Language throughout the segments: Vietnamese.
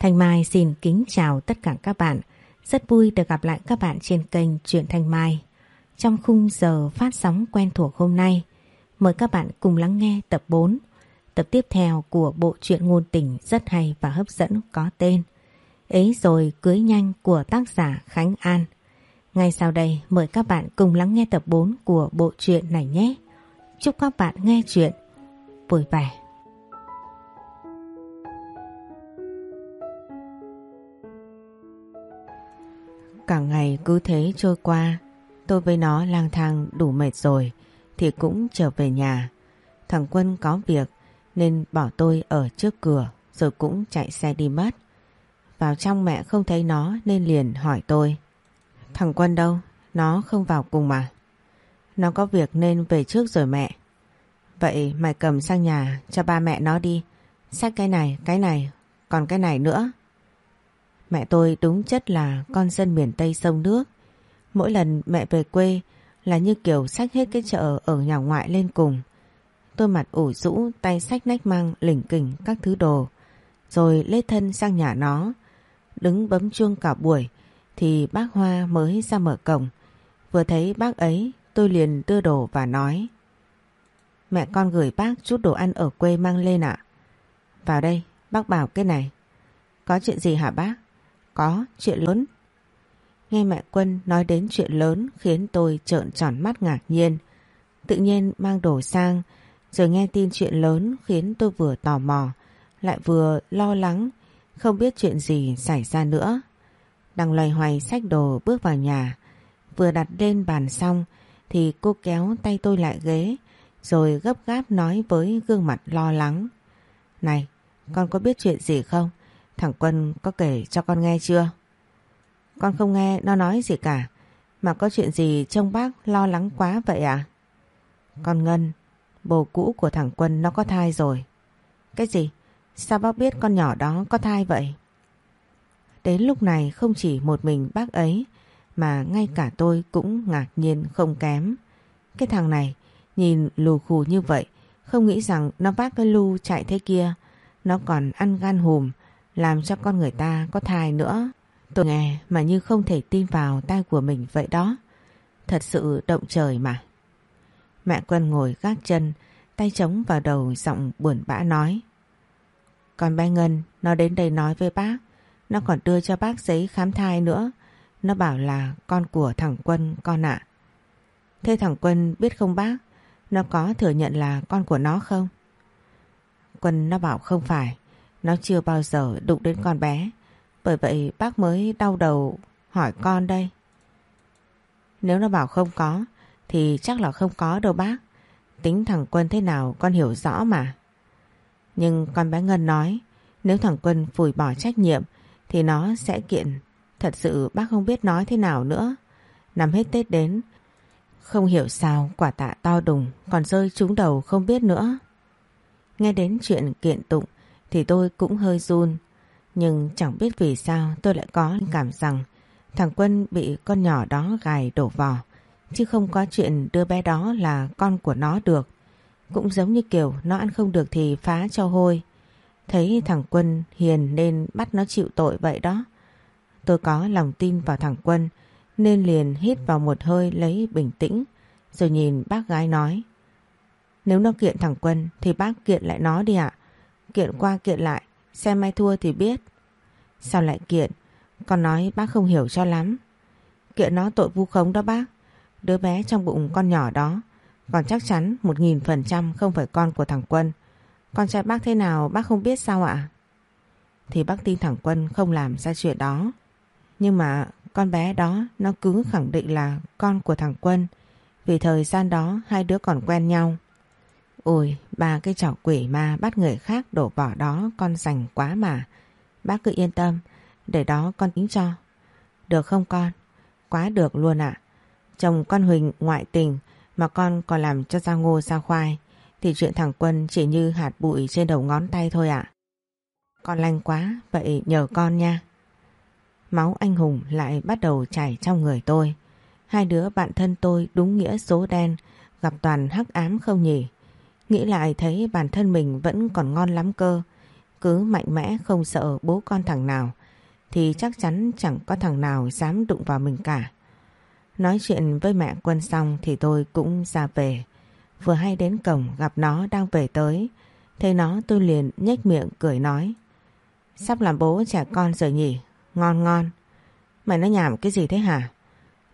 Thanh Mai xin kính chào tất cả các bạn. Rất vui được gặp lại các bạn trên kênh Truyện Thanh Mai. Trong khung giờ phát sóng quen thuộc hôm nay, mời các bạn cùng lắng nghe tập 4, tập tiếp theo của bộ truyện ngôn tình rất hay và hấp dẫn có tên Ấy rồi cưới nhanh của tác giả Khánh An. Ngay sau đây mời các bạn cùng lắng nghe tập 4 của bộ truyện này nhé. Chúc các bạn nghe chuyện vui vẻ. Cả ngày cứ thế trôi qua, tôi với nó lang thang đủ mệt rồi thì cũng trở về nhà. Thằng Quân có việc nên bỏ tôi ở trước cửa rồi cũng chạy xe đi mất. Vào trong mẹ không thấy nó nên liền hỏi tôi. Thằng Quân đâu? Nó không vào cùng mà. Nó có việc nên về trước rồi mẹ. Vậy mày cầm sang nhà cho ba mẹ nó đi. Xách cái này, cái này, còn cái này nữa. Mẹ tôi đúng chất là con dân miền Tây sông nước. Mỗi lần mẹ về quê là như kiểu xách hết cái chợ ở nhà ngoại lên cùng. Tôi mặt ủ rũ, tay xách nách mang lỉnh kỉnh các thứ đồ. Rồi lê thân sang nhà nó. Đứng bấm chuông cả buổi thì bác Hoa mới ra mở cổng. Vừa thấy bác ấy tôi liền đưa đồ và nói. Mẹ con gửi bác chút đồ ăn ở quê mang lên ạ. Vào đây, bác bảo cái này. Có chuyện gì hả bác? Có, chuyện lớn. Nghe mẹ Quân nói đến chuyện lớn khiến tôi trợn tròn mắt ngạc nhiên. Tự nhiên mang đồ sang, rồi nghe tin chuyện lớn khiến tôi vừa tò mò, lại vừa lo lắng, không biết chuyện gì xảy ra nữa. Đang loay hoay xách đồ bước vào nhà, vừa đặt lên bàn xong thì cô kéo tay tôi lại ghế, rồi gấp gáp nói với gương mặt lo lắng. Này, con có biết chuyện gì không? Thằng Quân có kể cho con nghe chưa? Con không nghe nó nói gì cả. Mà có chuyện gì trông bác lo lắng quá vậy à? Con Ngân, bồ cũ của thằng Quân nó có thai rồi. Cái gì? Sao bác biết con nhỏ đó có thai vậy? Đến lúc này không chỉ một mình bác ấy mà ngay cả tôi cũng ngạc nhiên không kém. Cái thằng này nhìn lù khù như vậy không nghĩ rằng nó vác cái lu chạy thế kia nó còn ăn gan hùm làm cho con người ta có thai nữa. Tôi nghe mà như không thể tin vào tai của mình vậy đó. Thật sự động trời mà. Mẹ Quân ngồi gác chân, tay chống vào đầu giọng buồn bã nói. Còn bé Ngân, nó đến đây nói với bác. Nó còn đưa cho bác giấy khám thai nữa. Nó bảo là con của thằng Quân con ạ. Thế thằng Quân biết không bác? Nó có thừa nhận là con của nó không? Quân nó bảo không phải. Nó chưa bao giờ đụng đến con bé. Bởi vậy bác mới đau đầu hỏi con đây. Nếu nó bảo không có, thì chắc là không có đâu bác. Tính thằng Quân thế nào con hiểu rõ mà. Nhưng con bé Ngân nói, nếu thằng Quân phủi bỏ trách nhiệm, thì nó sẽ kiện. Thật sự bác không biết nói thế nào nữa. nằm hết Tết đến, không hiểu sao quả tạ to đùng, còn rơi trúng đầu không biết nữa. Nghe đến chuyện kiện tụng thì tôi cũng hơi run. Nhưng chẳng biết vì sao tôi lại có cảm rằng thằng Quân bị con nhỏ đó gài đổ vò. Chứ không có chuyện đưa bé đó là con của nó được. Cũng giống như kiểu nó ăn không được thì phá cho hôi. Thấy thằng Quân hiền nên bắt nó chịu tội vậy đó. Tôi có lòng tin vào thằng Quân, nên liền hít vào một hơi lấy bình tĩnh, rồi nhìn bác gái nói. Nếu nó kiện thằng Quân thì bác kiện lại nó đi ạ. Kiện qua kiện lại, xem mai thua thì biết. Sao lại kiện? Con nói bác không hiểu cho lắm. Kiện nó tội vu khống đó bác. Đứa bé trong bụng con nhỏ đó còn chắc chắn một nghìn phần trăm không phải con của thằng Quân. Con trai bác thế nào bác không biết sao ạ? Thì bác tin thằng Quân không làm ra chuyện đó. Nhưng mà con bé đó nó cứ khẳng định là con của thằng Quân vì thời gian đó hai đứa còn quen nhau. Ôi, ba cái chảo quỷ ma bắt người khác đổ bỏ đó con rành quá mà. Bác cứ yên tâm, để đó con tính cho. Được không con? Quá được luôn ạ. Chồng con Huỳnh ngoại tình mà con còn làm cho ra ngô ra khoai thì chuyện thằng Quân chỉ như hạt bụi trên đầu ngón tay thôi ạ. Con lanh quá, vậy nhờ con nha. Máu anh hùng lại bắt đầu chảy trong người tôi. Hai đứa bạn thân tôi đúng nghĩa số đen, gặp toàn hắc ám không nhỉ. Nghĩ lại thấy bản thân mình vẫn còn ngon lắm cơ. cứ mạnh mẽ, không sợ bố con thằng nào, thì chắc chắn chẳng có thằng nào dám đụng vào mình cả. Nói chuyện với mẹ Quân xong thì tôi cũng ra về. Vừa hay đến cổng gặp nó đang về tới. Thấy nó tôi liền nhếch miệng cười nói. Sắp làm bố trẻ con rồi nhỉ? Ngon ngon. Mày nói nhảm cái gì thế hả?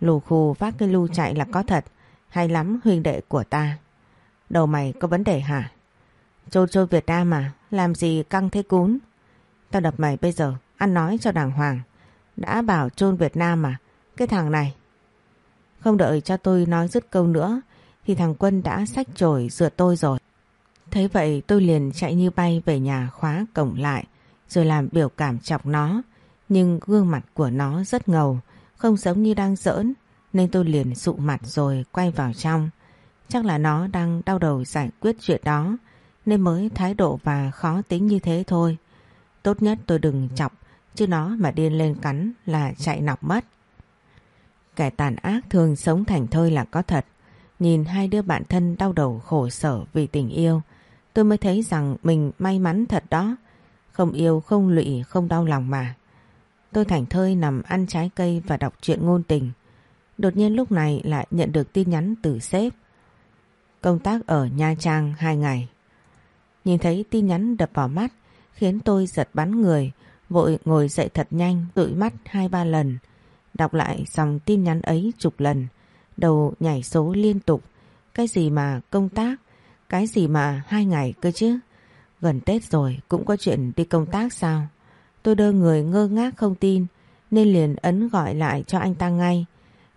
Lù khù vác cái lu chạy là có thật. Hay lắm huynh đệ của ta. Đầu mày có vấn đề hả? Trôi trôi Việt Nam mà. Làm gì căng thế cún? Tao đập mày bây giờ. Ăn nói cho đàng hoàng. Đã bảo chôn Việt Nam mà. Cái thằng này. Không đợi cho tôi nói dứt câu nữa. Thì thằng Quân đã xách chổi rửa tôi rồi. Thấy vậy tôi liền chạy như bay về nhà khóa cổng lại. Rồi làm biểu cảm chọc nó. Nhưng gương mặt của nó rất ngầu. Không giống như đang giỡn. Nên tôi liền sụ mặt rồi quay vào trong. Chắc là nó đang đau đầu giải quyết chuyện đó. Nên mới thái độ và khó tính như thế thôi. Tốt nhất tôi đừng chọc chứ nó mà điên lên cắn là chạy nọc mất. Kẻ tàn ác thường sống thành thơi là có thật. Nhìn hai đứa bạn thân đau đầu khổ sở vì tình yêu, tôi mới thấy rằng mình may mắn thật đó. Không yêu, không lụy, không đau lòng mà. Tôi thành thơi nằm ăn trái cây và đọc truyện ngôn tình. Đột nhiên lúc này lại nhận được tin nhắn từ sếp. Công tác ở Nha Trang hai ngày. Nhìn thấy tin nhắn đập vào mắt khiến tôi giật bắn người, vội ngồi dậy thật nhanh, dụi mắt hai ba lần. Đọc lại dòng tin nhắn ấy chục lần, đầu nhảy số liên tục. Cái gì mà công tác, cái gì mà hai ngày cơ chứ. Gần Tết rồi cũng có chuyện đi công tác sao? Tôi đơ người ngơ ngác không tin, nên liền ấn gọi lại cho anh ta ngay.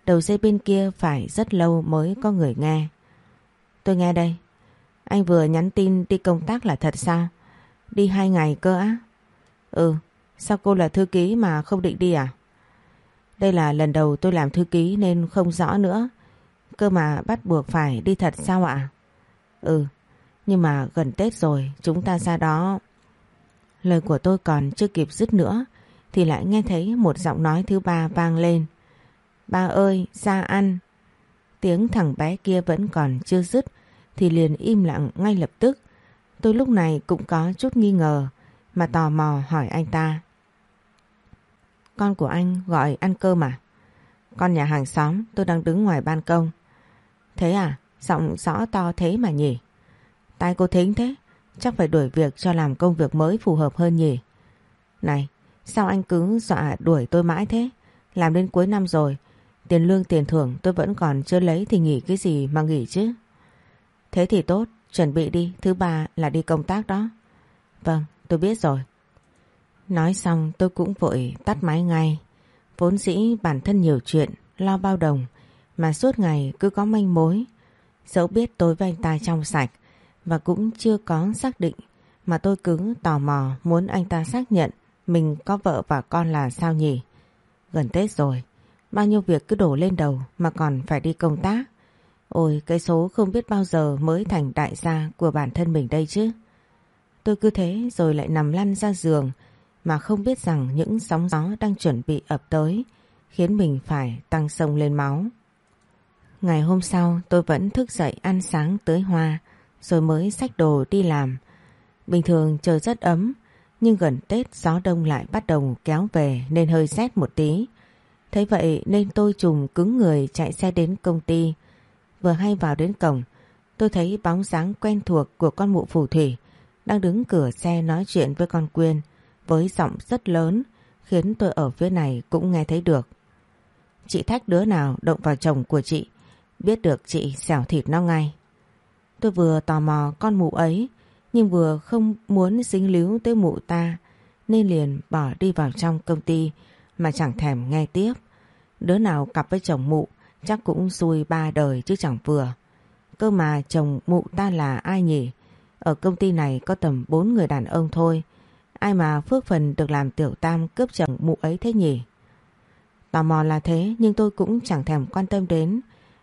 Đầu dây bên kia phải rất lâu mới có người nghe. Tôi nghe đây. Anh vừa nhắn tin đi công tác là thật sao? Đi hai ngày cơ á? Ừ, sao cô là thư ký mà không định đi à? Đây là lần đầu tôi làm thư ký nên không rõ nữa. Cơ mà bắt buộc phải đi thật sao ạ? Ừ, nhưng mà gần Tết rồi chúng ta ra đó. Lời của tôi còn chưa kịp dứt nữa thì lại nghe thấy một giọng nói thứ ba vang lên. Ba ơi, ra ăn. Tiếng thằng bé kia vẫn còn chưa dứt thì liền im lặng ngay lập tức. Tôi lúc này cũng có chút nghi ngờ mà tò mò hỏi anh ta. Con của anh gọi ăn cơm à? Con nhà hàng xóm tôi đang đứng ngoài ban công. Thế à? Giọng rõ to thế mà nhỉ? Tai cô thính thế? Chắc phải đuổi việc cho làm công việc mới phù hợp hơn nhỉ? Này, sao anh cứ dọa đuổi tôi mãi thế? Làm đến cuối năm rồi, tiền lương tiền thưởng tôi vẫn còn chưa lấy thì nghỉ cái gì mà nghỉ chứ? Thế thì tốt, chuẩn bị đi, thứ ba là đi công tác đó. Vâng, tôi biết rồi. Nói xong tôi cũng vội tắt máy ngay. Vốn dĩ bản thân nhiều chuyện, lo bao đồng, mà suốt ngày cứ có manh mối. Dẫu biết tôi với anh ta trong sạch và cũng chưa có xác định mà tôi cứ tò mò muốn anh ta xác nhận mình có vợ và con là sao nhỉ. Gần Tết rồi, bao nhiêu việc cứ đổ lên đầu mà còn phải đi công tác. Ôi, cái số không biết bao giờ mới thành đại gia của bản thân mình đây chứ. Tôi cứ thế rồi lại nằm lăn ra giường mà không biết rằng những sóng gió đang chuẩn bị ập tới khiến mình phải tăng sông lên máu. Ngày hôm sau, tôi vẫn thức dậy ăn sáng tới hoa rồi mới xách đồ đi làm. Bình thường trời rất ấm, nhưng gần Tết gió đông lại bắt đầu kéo về nên hơi rét một tí. Thấy vậy nên tôi trùng cứng người chạy xe đến công ty. Vừa hay vào đến cổng tôi thấy bóng dáng quen thuộc của con mụ phù thủy đang đứng cửa xe nói chuyện với con Quyên với giọng rất lớn khiến tôi ở phía này cũng nghe thấy được. Chị thách đứa nào động vào chồng của chị, biết được chị xẻo thịt nó ngay. Tôi vừa tò mò con mụ ấy, nhưng vừa không muốn dính líu tới mụ ta, nên liền bỏ đi vào trong công ty mà chẳng thèm nghe tiếp. Đứa nào cặp với chồng mụ chắc cũng xui ba đời chứ chẳng vừa. Cơ mà chồng mụ ta là ai nhỉ? Ở công ty này có tầm bốn người đàn ông thôi, Ai mà phước phần được làm tiểu tam cướp chồng mụ ấy thế nhỉ? Tò mò là thế nhưng tôi cũng chẳng thèm quan tâm đến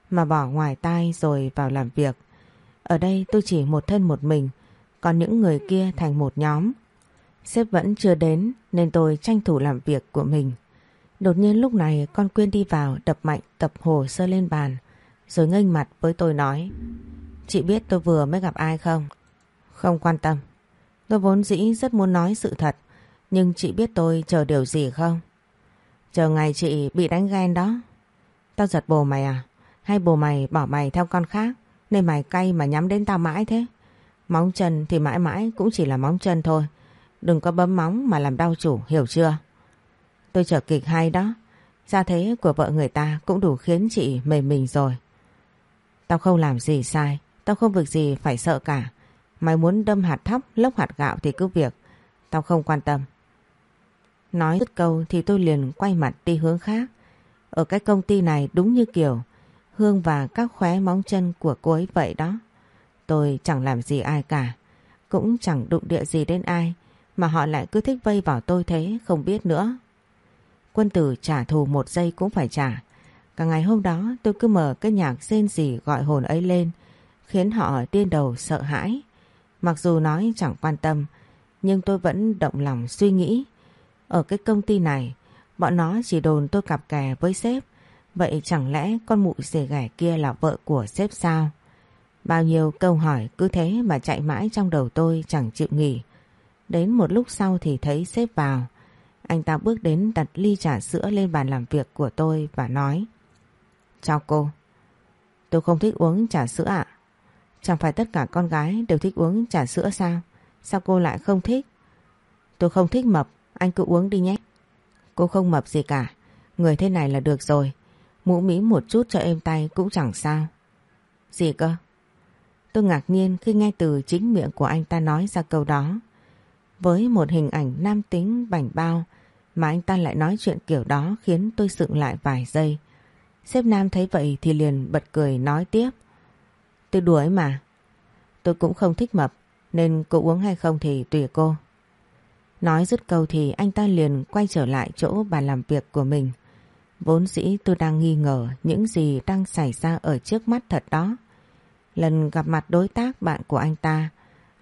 mà bỏ ngoài tai rồi vào làm việc. Ở đây tôi chỉ một thân một mình còn những người kia thành một nhóm. Sếp vẫn chưa đến nên tôi tranh thủ làm việc của mình. Đột nhiên lúc này con Quyên đi vào đập mạnh tập hồ sơ lên bàn rồi nghênh mặt với tôi nói Chị biết tôi vừa mới gặp ai không? Không quan tâm. Tôi vốn dĩ rất muốn nói sự thật, nhưng chị biết tôi chờ điều gì không? Chờ ngày chị bị đánh ghen đó. Tao giật bồ mày à? Hay bồ mày bỏ mày theo con khác nên mày cay mà nhắm đến tao mãi thế? Móng chân thì mãi mãi cũng chỉ là móng chân thôi. Đừng có bấm móng mà làm đau chủ, hiểu chưa? Tôi chờ kịch hay đó. Gia thế của vợ người ta cũng đủ khiến chị mềm mình rồi. Tao không làm gì sai, tao không việc gì phải sợ cả. Mày muốn đâm hạt thóc, lốc hạt gạo thì cứ việc. Tao không quan tâm. Nói dứt câu thì tôi liền quay mặt đi hướng khác. Ở cái công ty này đúng như kiểu Hương và các khóe móng chân của cô ấy vậy đó. Tôi chẳng làm gì ai cả. Cũng chẳng đụng địa gì đến ai. Mà họ lại cứ thích vây vào tôi thế không biết nữa. Quân tử trả thù một giây cũng phải trả. Cả ngày hôm đó, tôi cứ mở cái nhạc rên rỉ gọi hồn ấy lên. Khiến họ điên đầu sợ hãi. Mặc dù nói chẳng quan tâm. Nhưng tôi vẫn động lòng suy nghĩ. Ở cái công ty này, Bọn nó chỉ đồn tôi cặp kè với sếp, Vậy chẳng lẽ con mụ xề ghẻ kia là vợ của sếp sao? Bao nhiêu câu hỏi cứ thế mà chạy mãi trong đầu tôi chẳng chịu nghỉ. Đến một lúc sau thì thấy sếp vào. Anh ta bước đến đặt ly trà sữa lên bàn làm việc của tôi và nói Chào cô. Tôi không thích uống trà sữa ạ. Chẳng phải tất cả con gái đều thích uống trà sữa sao? Sao cô lại không thích? Tôi không thích mập, anh cứ uống đi nhé. Cô không mập gì cả. Người thế này là được rồi. Mũ mĩ một chút cho êm tay cũng chẳng sao. Gì cơ? Tôi ngạc nhiên khi nghe từ chính miệng của anh ta nói ra câu đó. Với một hình ảnh nam tính bảnh bao mà anh ta lại nói chuyện kiểu đó khiến tôi sựng lại vài giây. Sếp Nam thấy vậy thì liền bật cười nói tiếp. Tôi đùa ấy mà. Tôi cũng không thích mập nên cô uống hay không thì tùy cô. Nói dứt câu thì anh ta liền quay trở lại chỗ bàn làm việc của mình. Vốn dĩ tôi đang nghi ngờ những gì đang xảy ra ở trước mắt thật đó. Lần gặp mặt đối tác bạn của anh ta,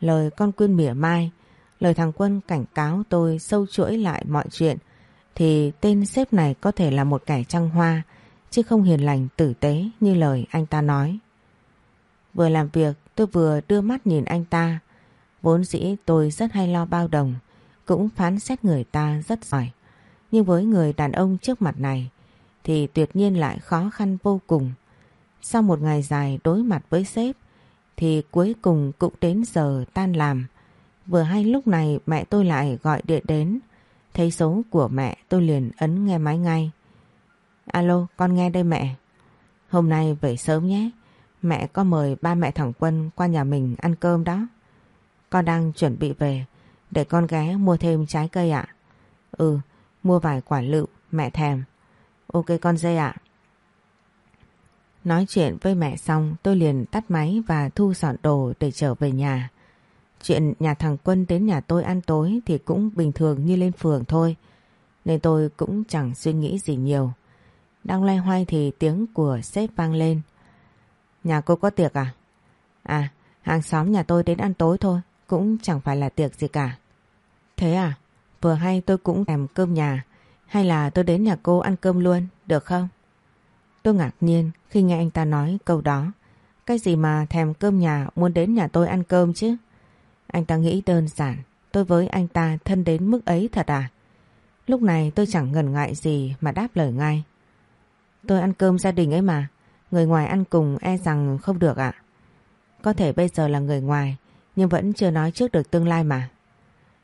lời con quyên mỉa mai, lời thằng Quân cảnh cáo tôi sâu chuỗi lại mọi chuyện, thì tên sếp này có thể là một kẻ trăng hoa, chứ không hiền lành tử tế như lời anh ta nói. Vừa làm việc tôi vừa đưa mắt nhìn anh ta, vốn dĩ tôi rất hay lo bao đồng, cũng phán xét người ta rất giỏi. Nhưng với người đàn ông trước mặt này thì tuyệt nhiên lại khó khăn vô cùng. Sau một ngày dài đối mặt với sếp thì cuối cùng cũng đến giờ tan làm. Vừa hay lúc này mẹ tôi lại gọi điện đến. Thấy số của mẹ tôi liền ấn nghe máy ngay. Alo con nghe đây mẹ. Hôm nay về sớm nhé. Mẹ có mời ba mẹ thằng Quân qua nhà mình ăn cơm đó. Con đang chuẩn bị về. Để con ghé mua thêm trái cây ạ. Ừ, mua vài quả lựu, mẹ thèm. Ok con dê ạ. Nói chuyện với mẹ xong tôi liền tắt máy và thu dọn đồ để trở về nhà. Chuyện nhà thằng Quân đến nhà tôi ăn tối thì cũng bình thường như lên phường thôi. Nên tôi cũng chẳng suy nghĩ gì nhiều. Đang loay hoay thì tiếng của sếp vang lên. Nhà cô có tiệc à? À, hàng xóm nhà tôi đến ăn tối thôi. Cũng chẳng phải là tiệc gì cả. Thế à? Vừa hay tôi cũng thèm cơm nhà. Hay là tôi đến nhà cô ăn cơm luôn, được không? Tôi ngạc nhiên khi nghe anh ta nói câu đó. Cái gì mà thèm cơm nhà muốn đến nhà tôi ăn cơm chứ? Anh ta nghĩ đơn giản, tôi với anh ta thân đến mức ấy thật à? Lúc này tôi chẳng ngần ngại gì mà đáp lời ngay. Tôi ăn cơm gia đình ấy mà, người ngoài ăn cùng e rằng không được ạ. Có thể bây giờ là người ngoài, nhưng vẫn chưa nói trước được tương lai mà.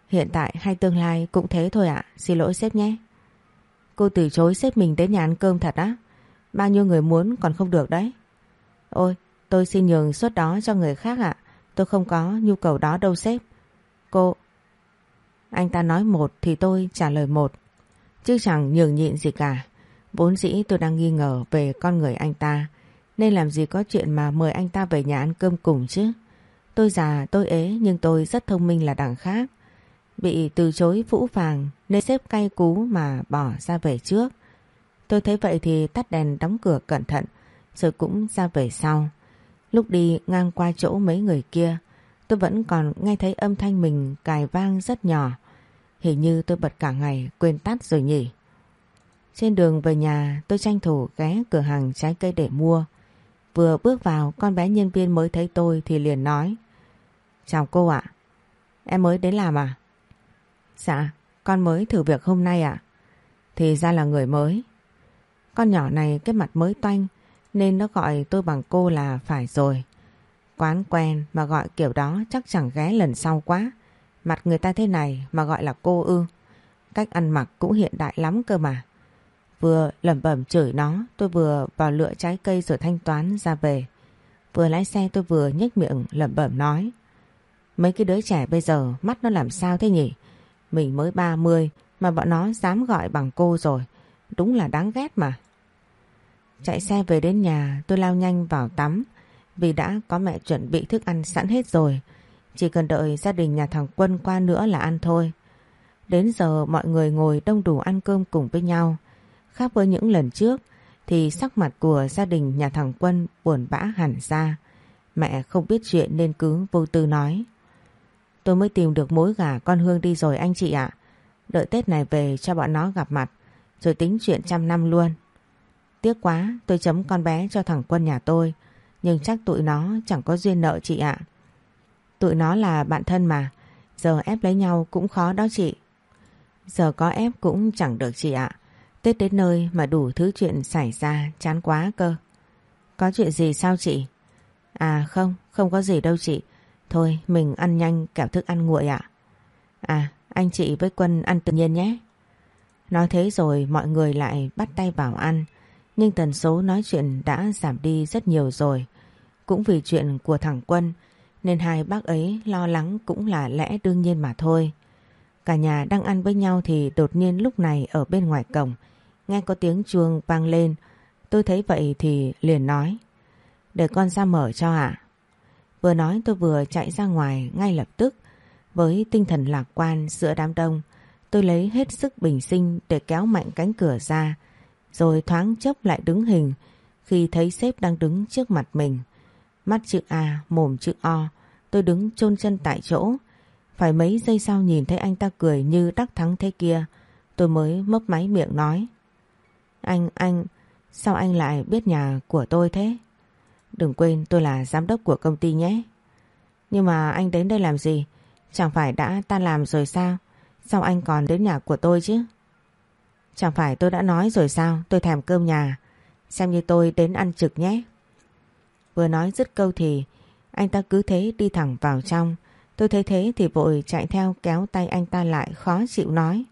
Hiện tại hay tương lai cũng thế thôi ạ, xin lỗi sếp nhé. Cô từ chối sếp mình đến nhà ăn cơm thật á. Bao nhiêu người muốn còn không được đấy. Ôi, tôi xin nhường suất đó cho người khác ạ. Tôi không có nhu cầu đó đâu sếp. Cô... Anh ta nói một thì tôi trả lời một. Chứ chẳng nhường nhịn gì cả. Vốn dĩ tôi đang nghi ngờ về con người anh ta. Nên làm gì có chuyện mà mời anh ta về nhà ăn cơm cùng chứ. Tôi già, tôi ế nhưng tôi rất thông minh là đằng khác. Bị từ chối vũ vàng nên xếp cay cú mà bỏ ra về trước. Tôi thấy vậy thì tắt đèn đóng cửa cẩn thận rồi cũng ra về sau. Lúc đi ngang qua chỗ mấy người kia tôi vẫn còn nghe thấy âm thanh mình cài vang rất nhỏ. Hình như tôi bật cả ngày quên tắt rồi nhỉ. Trên đường về nhà tôi tranh thủ ghé cửa hàng trái cây để mua. Vừa bước vào con bé nhân viên mới thấy tôi thì liền nói Chào cô ạ. em mới đến làm à? Dạ, con mới thử việc hôm nay ạ. Thì ra là người mới. Con nhỏ này cái mặt mới toanh nên nó gọi tôi bằng cô là phải rồi. Quán quen mà gọi kiểu đó chắc chẳng ghé lần sau quá. Mặt người ta thế này mà gọi là cô ư. Cách ăn mặc cũng hiện đại lắm cơ mà. Vừa lẩm bẩm chửi nó, tôi vừa vào lựa trái cây rồi thanh toán ra về. Vừa lái xe tôi vừa nhếch miệng lẩm bẩm nói. Mấy cái đứa trẻ bây giờ mắt nó làm sao thế nhỉ? Mình mới 30 mà bọn nó dám gọi bằng cô rồi. Đúng là đáng ghét mà. Chạy xe về đến nhà, tôi lao nhanh vào tắm vì đã có mẹ chuẩn bị thức ăn sẵn hết rồi. Chỉ cần đợi gia đình nhà thằng Quân qua nữa là ăn thôi. Đến giờ mọi người ngồi đông đủ ăn cơm cùng với nhau. Khác với những lần trước, thì sắc mặt của gia đình nhà thằng Quân buồn bã hẳn ra. Mẹ không biết chuyện nên cứ vô tư nói. Tôi mới tìm được mối gà con Hương đi rồi anh chị ạ. Đợi Tết này về cho bọn nó gặp mặt, rồi tính chuyện trăm năm luôn. Tiếc quá tôi chấm con bé cho thằng Quân nhà tôi nhưng chắc tụi nó chẳng có duyên nợ chị ạ. Tụi nó là bạn thân mà giờ ép lấy nhau cũng khó đó chị. Giờ có ép cũng chẳng được chị ạ. Tết đến nơi mà đủ thứ chuyện xảy ra chán quá cơ. Có chuyện gì sao chị? À không, không có gì đâu chị. Thôi mình ăn nhanh kẻo thức ăn nguội ạ. À anh chị với Quân ăn tự nhiên nhé. Nói thế rồi mọi người lại bắt tay vào ăn. Nhưng tần số nói chuyện đã giảm đi rất nhiều rồi. Cũng vì chuyện của thằng Quân, nên hai bác ấy lo lắng cũng là lẽ đương nhiên mà thôi. Cả nhà đang ăn với nhau thì đột nhiên lúc này ở bên ngoài cổng, nghe có tiếng chuông vang lên. Tôi thấy vậy thì liền nói, để con ra mở cho ạ. Vừa nói tôi vừa chạy ra ngoài ngay lập tức với tinh thần lạc quan giữa đám đông. Tôi lấy hết sức bình sinh để kéo mạnh cánh cửa ra rồi thoáng chốc lại đứng hình khi thấy sếp đang đứng trước mặt mình. Mắt chữ A, mồm chữ O, tôi đứng chôn chân tại chỗ. Phải mấy giây sau nhìn thấy anh ta cười như đắc thắng thế kia, tôi mới mấp máy miệng nói. Anh, anh, sao anh lại biết nhà của tôi thế? Đừng quên tôi là giám đốc của công ty nhé. Nhưng mà anh đến đây làm gì? Chẳng phải đã ta làm rồi sao? Sao anh còn đến nhà của tôi chứ? Chẳng phải tôi đã nói rồi sao? Tôi thèm cơm nhà. Xem như tôi đến ăn trực nhé. Vừa nói dứt câu thì anh ta cứ thế đi thẳng vào trong. Tôi thấy thế thì vội chạy theo kéo tay anh ta lại, khó chịu nói.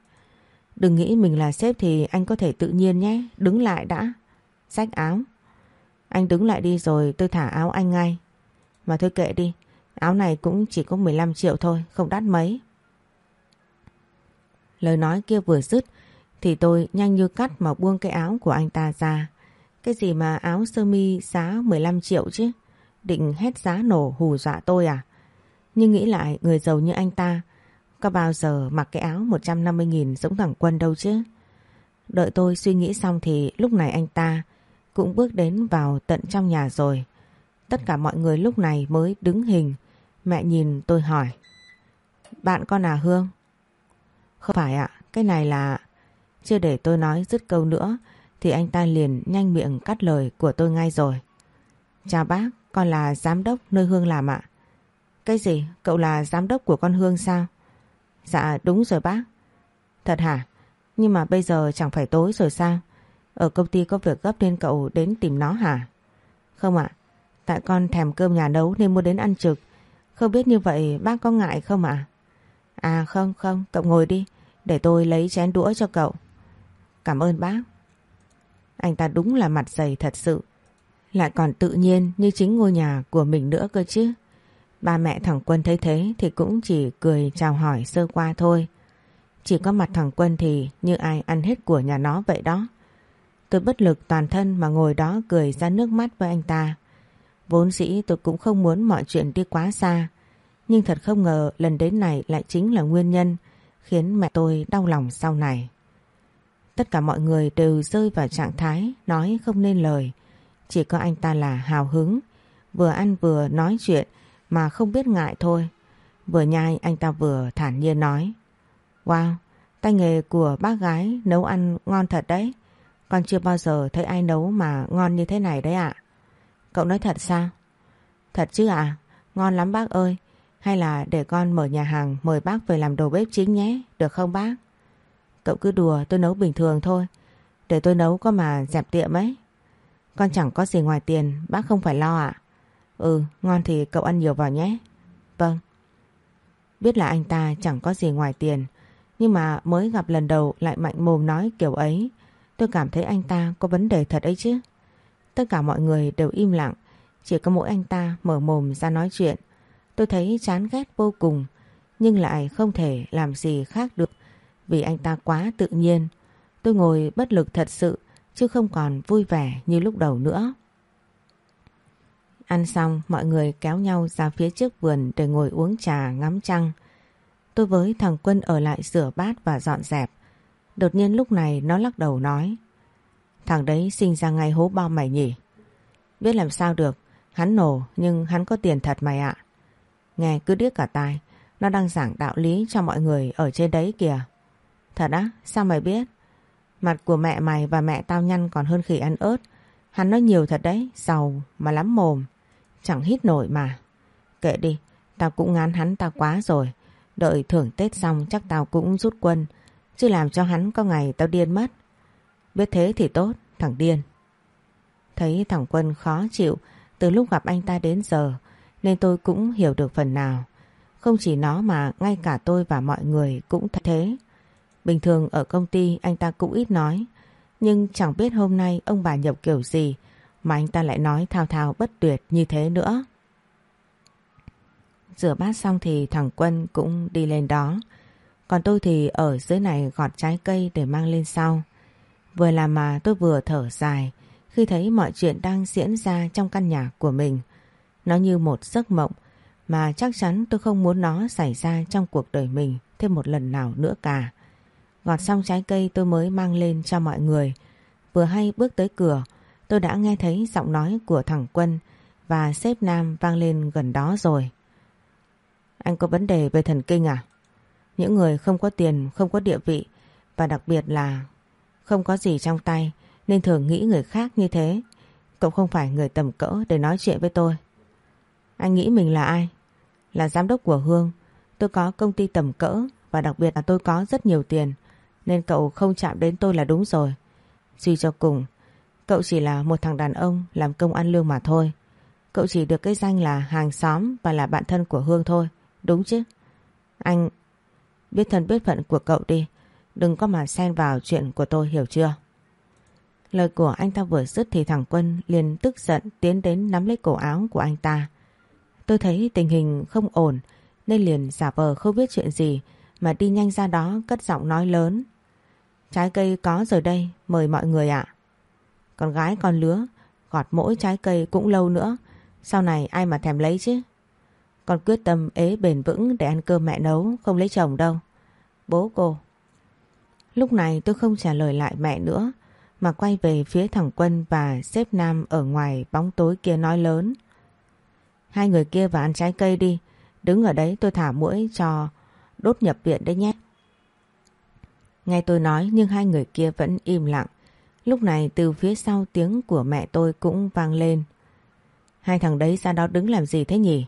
Đừng nghĩ mình là sếp thì anh có thể tự nhiên nhé. Đứng lại đã. Xách áo. Anh đứng lại đi rồi tôi thả áo anh ngay. Mà thôi kệ đi. Áo này cũng chỉ có 15 triệu thôi. Không đắt mấy. Lời nói kia vừa dứt thì tôi nhanh như cắt mà buông cái áo của anh ta ra. Cái gì mà áo sơ mi giá 15 triệu chứ? Định hết giá nổ hù dọa tôi à? Nhưng nghĩ lại người giàu như anh ta có bao giờ mặc cái áo 150.000 giống thằng Quân đâu chứ? Đợi tôi suy nghĩ xong thì lúc này anh ta cũng bước đến vào tận trong nhà rồi. Tất cả mọi người lúc này mới đứng hình. Mẹ nhìn tôi hỏi. Bạn con à Hương? Không phải ạ, cái này là... Chưa để tôi nói dứt câu nữa thì anh ta liền nhanh miệng cắt lời của tôi ngay rồi. Chào bác, con là giám đốc nơi Hương làm ạ. Cái gì? Cậu là giám đốc của con Hương sao? Dạ đúng rồi bác. Thật hả? Nhưng mà bây giờ chẳng phải tối rồi sao? Ở công ty có việc gấp nên cậu đến tìm nó hả? Không ạ. Tại con thèm cơm nhà nấu nên muốn đến ăn trực. Không biết như vậy bác có ngại không ạ? À không không, cậu ngồi đi. Để tôi lấy chén đũa cho cậu. Cảm ơn bác. Anh ta đúng là mặt dày thật sự. Lại còn tự nhiên như chính ngôi nhà của mình nữa cơ chứ. Ba mẹ thằng Quân thấy thế thì cũng chỉ cười chào hỏi sơ qua thôi. Chỉ có mặt thằng Quân thì như ai ăn hết của nhà nó vậy đó. Tôi bất lực toàn thân mà ngồi đó cười ra nước mắt với anh ta. Vốn dĩ tôi cũng không muốn mọi chuyện đi quá xa. Nhưng thật không ngờ lần đến này lại chính là nguyên nhân khiến mẹ tôi đau lòng sau này. Tất cả mọi người đều rơi vào trạng thái nói không nên lời. Chỉ có anh ta là hào hứng, vừa ăn vừa nói chuyện mà không biết ngại thôi. Vừa nhai anh ta vừa thản nhiên nói. Wow, tay nghề của bác gái nấu ăn ngon thật đấy. Con chưa bao giờ thấy ai nấu mà ngon như thế này đấy ạ. Cậu nói thật sao? Thật chứ ạ, ngon lắm bác ơi. Hay là để con mở nhà hàng mời bác về làm đầu bếp chính nhé, được không bác? Cậu cứ đùa tôi nấu bình thường thôi. Để tôi nấu có mà dẹp tiệm ấy. Con chẳng có gì ngoài tiền, bác không phải lo ạ. Ừ, ngon thì cậu ăn nhiều vào nhé. Vâng. Biết là anh ta chẳng có gì ngoài tiền, nhưng mà mới gặp lần đầu lại mạnh mồm nói kiểu ấy. Tôi cảm thấy anh ta có vấn đề thật ấy chứ. Tất cả mọi người đều im lặng, chỉ có mỗi anh ta mở mồm ra nói chuyện. Tôi thấy chán ghét vô cùng, nhưng lại không thể làm gì khác được vì anh ta quá tự nhiên. Tôi ngồi bất lực thật sự, chứ không còn vui vẻ như lúc đầu nữa. Ăn xong mọi người kéo nhau ra phía trước vườn để ngồi uống trà ngắm trăng. Tôi với thằng Quân ở lại rửa bát và dọn dẹp. Đột nhiên lúc này nó lắc đầu nói Thằng đấy sinh ra ngay hố bao mày nhỉ Biết làm sao được Hắn nổ nhưng hắn có tiền thật mày ạ Nghe cứ điếc cả tai Nó đang giảng đạo lý cho mọi người ở trên đấy kìa Thật á? Sao mày biết? Mặt của mẹ mày và mẹ tao nhăn còn hơn khỉ ăn ớt. Hắn nói nhiều thật đấy, Giàu mà lắm mồm. Chẳng hít nổi mà. Kệ đi, Tao cũng ngán hắn tao quá rồi. Đợi thưởng Tết xong chắc tao cũng rút quân. Chứ làm cho hắn có ngày tao điên mất. Biết thế thì tốt, Thằng điên. Thấy thằng Quân khó chịu, Từ lúc gặp anh ta đến giờ, Nên tôi cũng hiểu được phần nào. Không chỉ nó mà ngay cả tôi và mọi người cũng thế. Bình thường ở công ty anh ta cũng ít nói Nhưng chẳng biết hôm nay ông bà nhập kiểu gì Mà anh ta lại nói thao thao bất tuyệt như thế nữa Rửa bát xong thì thằng Quân cũng đi lên đó Còn tôi thì ở dưới này gọt trái cây để mang lên sau Vừa làm mà tôi vừa thở dài khi thấy mọi chuyện đang diễn ra trong căn nhà của mình. Nó như một giấc mộng mà chắc chắn tôi không muốn nó xảy ra trong cuộc đời mình thêm một lần nào nữa cả. Gọt xong trái cây tôi mới mang lên cho mọi người. Vừa hay bước tới cửa, tôi đã nghe thấy giọng nói của thằng Quân và sếp Nam vang lên gần đó rồi. Anh có vấn đề về thần kinh à? Những người không có tiền, không có địa vị và đặc biệt là không có gì trong tay nên thường nghĩ người khác như thế. Cậu không phải người tầm cỡ để nói chuyện với tôi. Anh nghĩ mình là ai? Là giám đốc của Hương. Tôi có công ty tầm cỡ và đặc biệt là tôi có rất nhiều tiền nên cậu không chạm đến tôi là đúng rồi. Suy cho cùng, cậu chỉ là một thằng đàn ông làm công ăn lương mà thôi. Cậu chỉ được cái danh là hàng xóm và là bạn thân của Hương thôi, đúng chứ? Anh biết thân biết phận của cậu đi, đừng có mà xen vào chuyện của tôi hiểu chưa? Lời của anh ta vừa dứt thì thằng Quân liền tức giận tiến đến nắm lấy cổ áo của anh ta. Tôi thấy tình hình không ổn nên liền giả vờ không biết chuyện gì mà đi nhanh ra đó cất giọng nói lớn. Trái cây có rồi đây, mời mọi người ạ. Con gái con lứa, gọt mỗi trái cây cũng lâu nữa, sau này ai mà thèm lấy chứ. Con quyết tâm ế bền vững để ăn cơm mẹ nấu, không lấy chồng đâu. Bố cô. Lúc này tôi không trả lời lại mẹ nữa, mà quay về phía thằng Quân và xếp Nam ở ngoài bóng tối kia nói lớn. Hai người kia vào ăn trái cây đi, đứng ở đấy tôi thả mũi cho đốt nhập viện đấy nhé. Nghe tôi nói nhưng hai người kia vẫn im lặng. Lúc này từ phía sau tiếng của mẹ tôi cũng vang lên. Hai thằng đấy ra đó đứng làm gì thế nhỉ?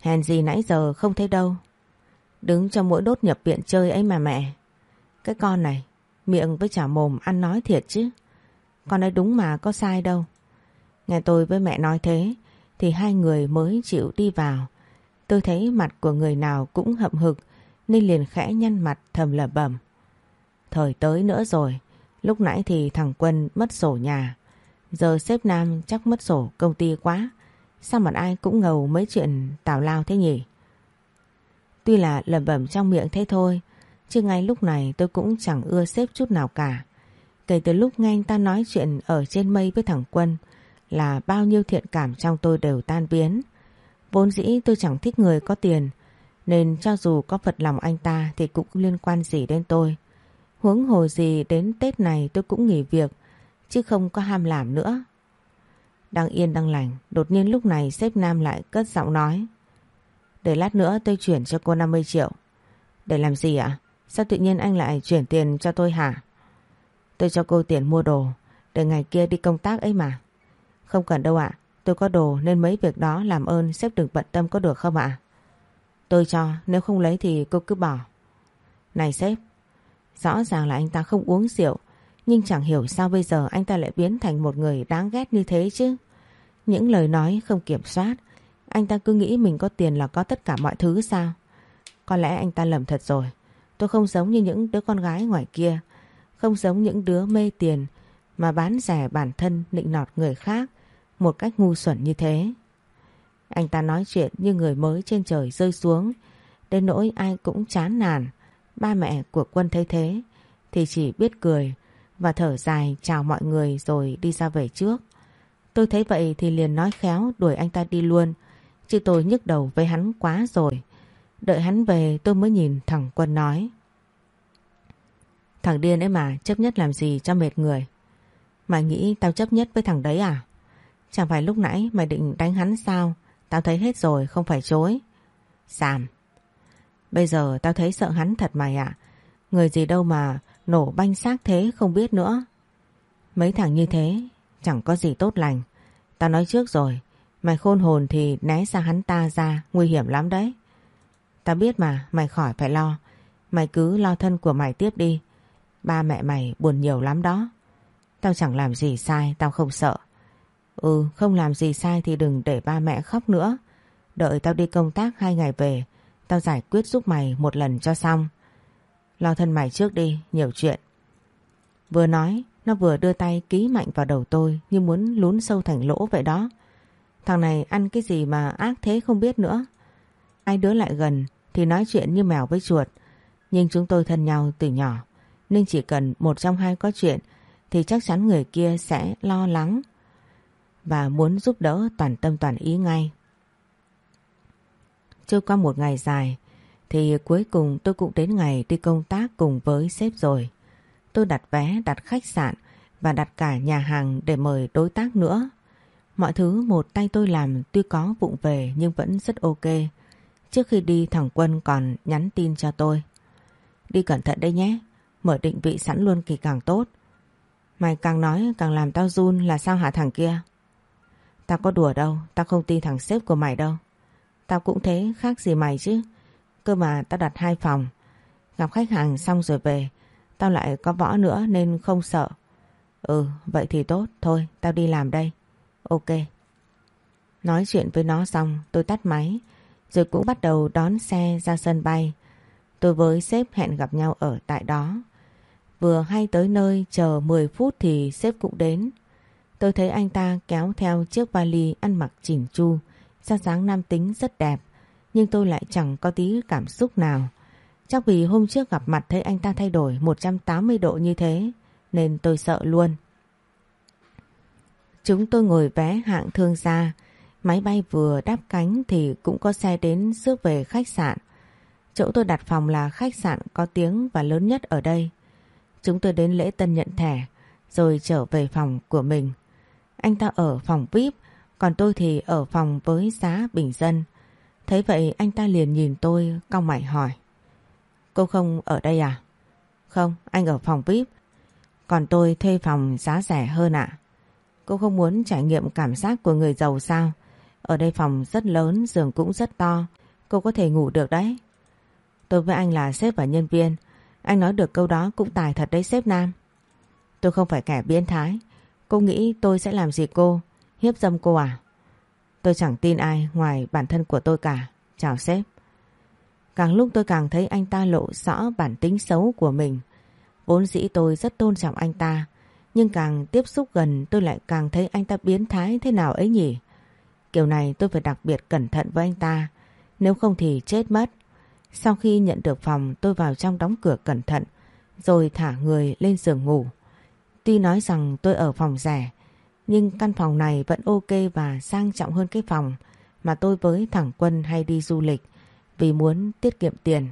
Hèn gì nãy giờ không thấy đâu. Đứng cho mỗi đốt nhập viện chơi ấy mà mẹ. Cái con này, miệng với chả mồm ăn nói thiệt chứ. Con nói đúng mà có sai đâu. Nghe tôi với mẹ nói thế thì hai người mới chịu đi vào. Tôi thấy mặt của người nào cũng hậm hực nên liền khẽ nhăn mặt thầm lẩm bẩm. Thời tới nữa rồi, lúc nãy thì thằng Quân mất sổ nhà. Giờ sếp Nam chắc mất sổ công ty quá. Sao mà ai cũng ngầu mấy chuyện tào lao thế nhỉ? Tuy là lẩm bẩm trong miệng thế thôi, chứ ngay lúc này tôi cũng chẳng ưa sếp chút nào cả. Kể từ lúc nghe anh ta nói chuyện ở trên mây với thằng Quân là bao nhiêu thiện cảm trong tôi đều tan biến. Vốn dĩ tôi chẳng thích người có tiền nên cho dù có phật lòng anh ta thì cũng liên quan gì đến tôi. Huống hồ gì đến Tết này tôi cũng nghỉ việc, chứ không có ham làm nữa. Đang yên đang lành, đột nhiên lúc này sếp Nam lại cất giọng nói Để lát nữa tôi chuyển cho cô 50 triệu. Để làm gì ạ? Sao tự nhiên anh lại chuyển tiền cho tôi hả? Tôi cho cô tiền mua đồ, để ngày kia đi công tác ấy mà. Không cần đâu ạ. Tôi có đồ nên mấy việc đó làm ơn sếp đừng bận tâm có được không ạ? Tôi cho, nếu không lấy thì cô cứ bỏ. Này sếp, rõ ràng là anh ta không uống rượu, nhưng chẳng hiểu sao bây giờ anh ta lại biến thành một người đáng ghét như thế chứ. Những lời nói không kiểm soát, anh ta cứ nghĩ mình có tiền là có tất cả mọi thứ sao? Có lẽ anh ta lầm thật rồi. Tôi không giống như những đứa con gái ngoài kia, không giống những đứa mê tiền mà bán rẻ bản thân nịnh nọt người khác một cách ngu xuẩn như thế. Anh ta nói chuyện như người mới trên trời rơi xuống, đến nỗi ai cũng chán nản. Ba mẹ của quân thấy thế thì chỉ biết cười và thở dài chào mọi người rồi đi ra về trước. Tôi thấy vậy thì liền nói khéo đuổi anh ta đi luôn, chứ tôi nhức đầu với hắn quá rồi. Đợi hắn về tôi mới nhìn thằng Quân nói. Thằng điên ấy mà chấp nhất làm gì cho mệt người. Mày nghĩ tao chấp nhất với thằng đấy à? Chẳng phải lúc nãy mày định đánh hắn sao? Tao thấy hết rồi không phải chối. Sàm. Bây giờ tao thấy sợ hắn thật mày ạ. Người gì đâu mà nổ banh xác thế không biết nữa. Mấy thằng như thế chẳng có gì tốt lành. Tao nói trước rồi. Mày khôn hồn thì né xa hắn ta ra nguy hiểm lắm đấy. Tao biết mà mày khỏi phải lo. Mày cứ lo thân của mày tiếp đi. Ba mẹ mày buồn nhiều lắm đó. Tao chẳng làm gì sai, tao không sợ. Ừ, không làm gì sai thì đừng để ba mẹ khóc nữa. Đợi tao đi công tác hai ngày về, tao giải quyết giúp mày một lần cho xong. Lo thân mày trước đi, nhiều chuyện. Vừa nói, nó vừa đưa tay ký mạnh vào đầu tôi như muốn lún sâu thành lỗ vậy đó. Thằng này ăn cái gì mà ác thế không biết nữa. Ai đứa lại gần thì nói chuyện như mèo với chuột. Nhưng chúng tôi thân nhau từ nhỏ. Nên chỉ cần một trong hai có chuyện thì chắc chắn người kia sẽ lo lắng và muốn giúp đỡ toàn tâm toàn ý ngay. Trôi qua một ngày dài thì cuối cùng tôi cũng đến ngày đi công tác cùng với sếp rồi. Tôi đặt vé, đặt khách sạn và đặt cả nhà hàng để mời đối tác nữa. Mọi thứ một tay tôi làm tuy có vụng về nhưng vẫn rất ok. Trước khi đi thằng Quân còn nhắn tin cho tôi. Đi cẩn thận đây nhé, mở định vị sẵn luôn kỳ càng tốt. Mày càng nói càng làm tao run là sao hả thằng kia? Tao có đùa đâu, tao không tin thằng sếp của mày đâu. Tao cũng thế, khác gì mày chứ. Cơ mà tao đặt hai phòng. Gặp khách hàng xong rồi về, tao lại có võ nữa nên không sợ. Ừ, vậy thì tốt, thôi, tao đi làm đây. Ok. Nói chuyện với nó xong, tôi tắt máy, rồi cũng bắt đầu đón xe ra sân bay. Tôi với sếp hẹn gặp nhau ở tại đó. Vừa hay tới nơi chờ 10 phút thì sếp cũng đến. Tôi thấy anh ta kéo theo chiếc vali ăn mặc chỉnh chu, ra dáng nam tính rất đẹp, nhưng tôi lại chẳng có tí cảm xúc nào. Chắc vì hôm trước gặp mặt thấy anh ta thay đổi 180 độ như thế, nên tôi sợ luôn. Chúng tôi ngồi vé hạng thương gia, máy bay vừa đáp cánh thì cũng có xe đến rước về khách sạn. Chỗ tôi đặt phòng là khách sạn có tiếng và lớn nhất ở đây. Chúng tôi đến lễ tân nhận thẻ, rồi trở về phòng của mình. Anh ta ở phòng VIP, còn tôi thì ở phòng với giá bình dân. Thấy vậy anh ta liền nhìn tôi cong mày hỏi. Cô không ở đây à? Không, anh ở phòng VIP. Còn tôi thuê phòng giá rẻ hơn ạ. Cô không muốn trải nghiệm cảm giác của người giàu sao? Ở đây phòng rất lớn, giường cũng rất to. Cô có thể ngủ được đấy. Tôi với anh là sếp và nhân viên. Anh nói được câu đó cũng tài thật đấy sếp Nam. Tôi không phải kẻ biến thái. Cô nghĩ tôi sẽ làm gì cô? Hiếp dâm cô à? Tôi chẳng tin ai ngoài bản thân của tôi cả. Chào sếp. Càng lúc tôi càng thấy anh ta lộ rõ bản tính xấu của mình. Vốn dĩ tôi rất tôn trọng anh ta. Nhưng càng tiếp xúc gần tôi lại càng thấy anh ta biến thái thế nào ấy nhỉ? Kiểu này tôi phải đặc biệt cẩn thận với anh ta. Nếu không thì chết mất. Sau khi nhận được phòng, tôi vào trong đóng cửa cẩn thận, rồi thả người lên giường ngủ. Tuy nói rằng tôi ở phòng rẻ nhưng căn phòng này vẫn ok và sang trọng hơn cái phòng mà tôi với thẳng Quân hay đi du lịch vì muốn tiết kiệm tiền.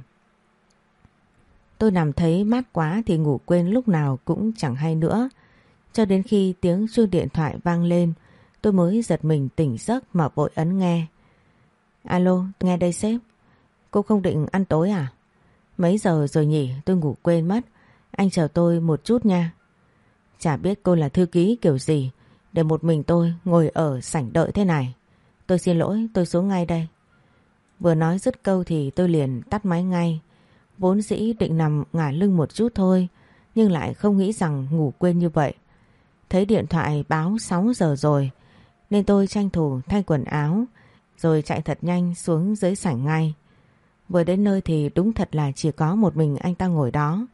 Tôi nằm thấy mát quá thì ngủ quên lúc nào cũng chẳng hay nữa. Cho đến khi tiếng chuông điện thoại vang lên tôi mới giật mình tỉnh giấc mà vội ấn nghe. Alo, nghe đây sếp. Cô không định ăn tối à? Mấy giờ rồi nhỉ? Tôi ngủ quên mất. Anh chờ tôi một chút nha. Chả biết cô là thư ký kiểu gì để một mình tôi ngồi ở sảnh đợi thế này. Tôi xin lỗi, tôi xuống ngay đây. Vừa nói dứt câu thì tôi liền tắt máy ngay. Vốn dĩ định nằm ngả lưng một chút thôi, nhưng lại không nghĩ rằng ngủ quên như vậy. Thấy điện thoại báo 6 giờ rồi, nên tôi tranh thủ thay quần áo, rồi chạy thật nhanh xuống dưới sảnh ngay. Vừa đến nơi thì đúng thật là chỉ có một mình anh ta ngồi đó.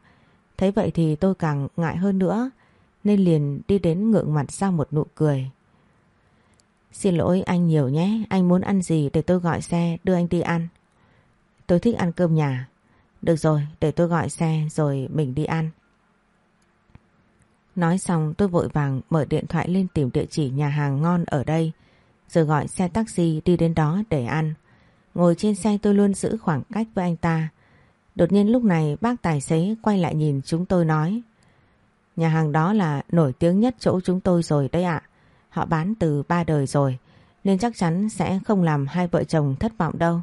Thấy vậy thì tôi càng ngại hơn nữa, nên liền đi đến ngượng mặt ra một nụ cười. Xin lỗi anh nhiều nhé, anh muốn ăn gì để tôi gọi xe đưa anh đi ăn. Tôi thích ăn cơm nhà. Được rồi, để tôi gọi xe rồi mình đi ăn. Nói xong tôi vội vàng mở điện thoại lên tìm địa chỉ nhà hàng ngon ở đây, rồi gọi xe taxi đi đến đó để ăn. Ngồi trên xe tôi luôn giữ khoảng cách với anh ta. Đột nhiên lúc này bác tài xế quay lại nhìn chúng tôi nói Nhà hàng đó là nổi tiếng nhất chỗ chúng tôi rồi đấy ạ. Họ bán từ ba đời rồi, nên chắc chắn sẽ không làm hai vợ chồng thất vọng đâu.